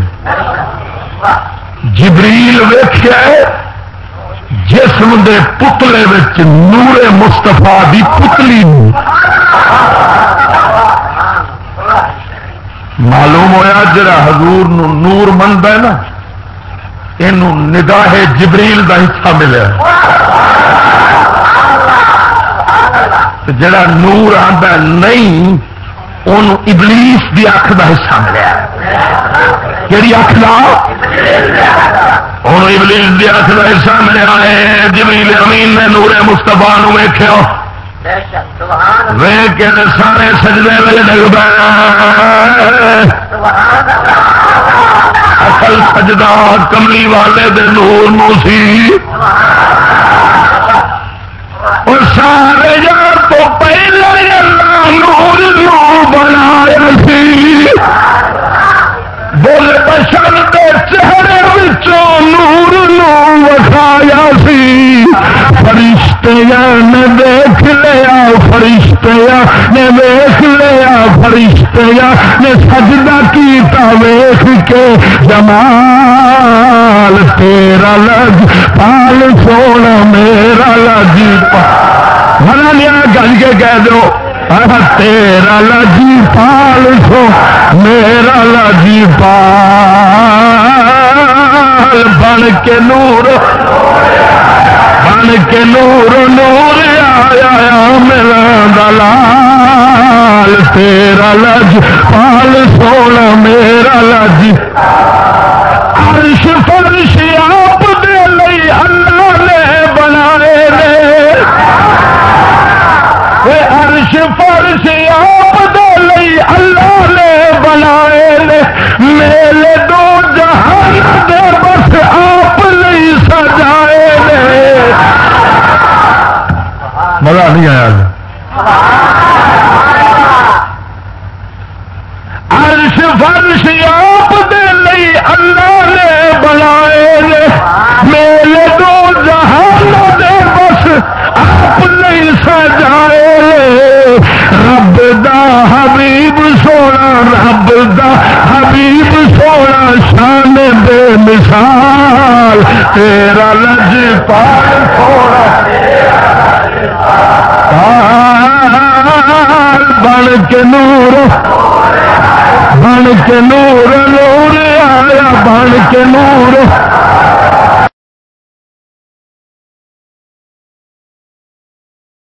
جبریل ویخیا جسم دے پتلے وچ نور مستفا دی پتلی معلوم ہویا جڑا حضور نو نور منتا ہے نا یہ نگاہ جبریل دا حصہ ملیا جڑا نور آتا نہیں ان ابلیس دی اکھ دا حصہ ملیا کہڑی اکھ دا ہوں ابلیس دی اکھ دا حصہ ملیا ہے جبریل امین نے نور مستفا نو ویخیا ویخ کے سارے سجدے میں ڈگ پہ اصل سجدہ کملی والے دے نور نو سی۔ اور سارے یار تو پہلے اللہ نور نو بنایا سی۔ بولے بشر کے چہرے وچوں نور نو وکھایا سی۔ فرشتیاں نے دیکھ لیا، فرشتیاں نے دیکھ لیا، فرشتیاں نے سجدہ کیتا ویخ کے۔ جمال تیرا لج پال سونا میرا لج منا لیا گج کے کہہ دو۔ تیرا لجی پال سو میرا لجی پال بن کے نور بن کے نور نور آیا میرا دلال، تیرا لج پال سونا میرا لج عرش فرش آپ دے لئی اللہ نے بنائے نے میلے دو جہان دے بس آپ سجائے نے مزہ نہیں آیا۔ عرش فرش آپ دے لئی اللہ نے بنائے نے میلے دو جہان دے بس آپ نہیں سجائے رب دا حبیب سونا، رب دا حبیب سونا، شان بے مثال، تیرا لج پال سونا۔ بن کے نور، بن کے نور نور آیا، بن کے نور۔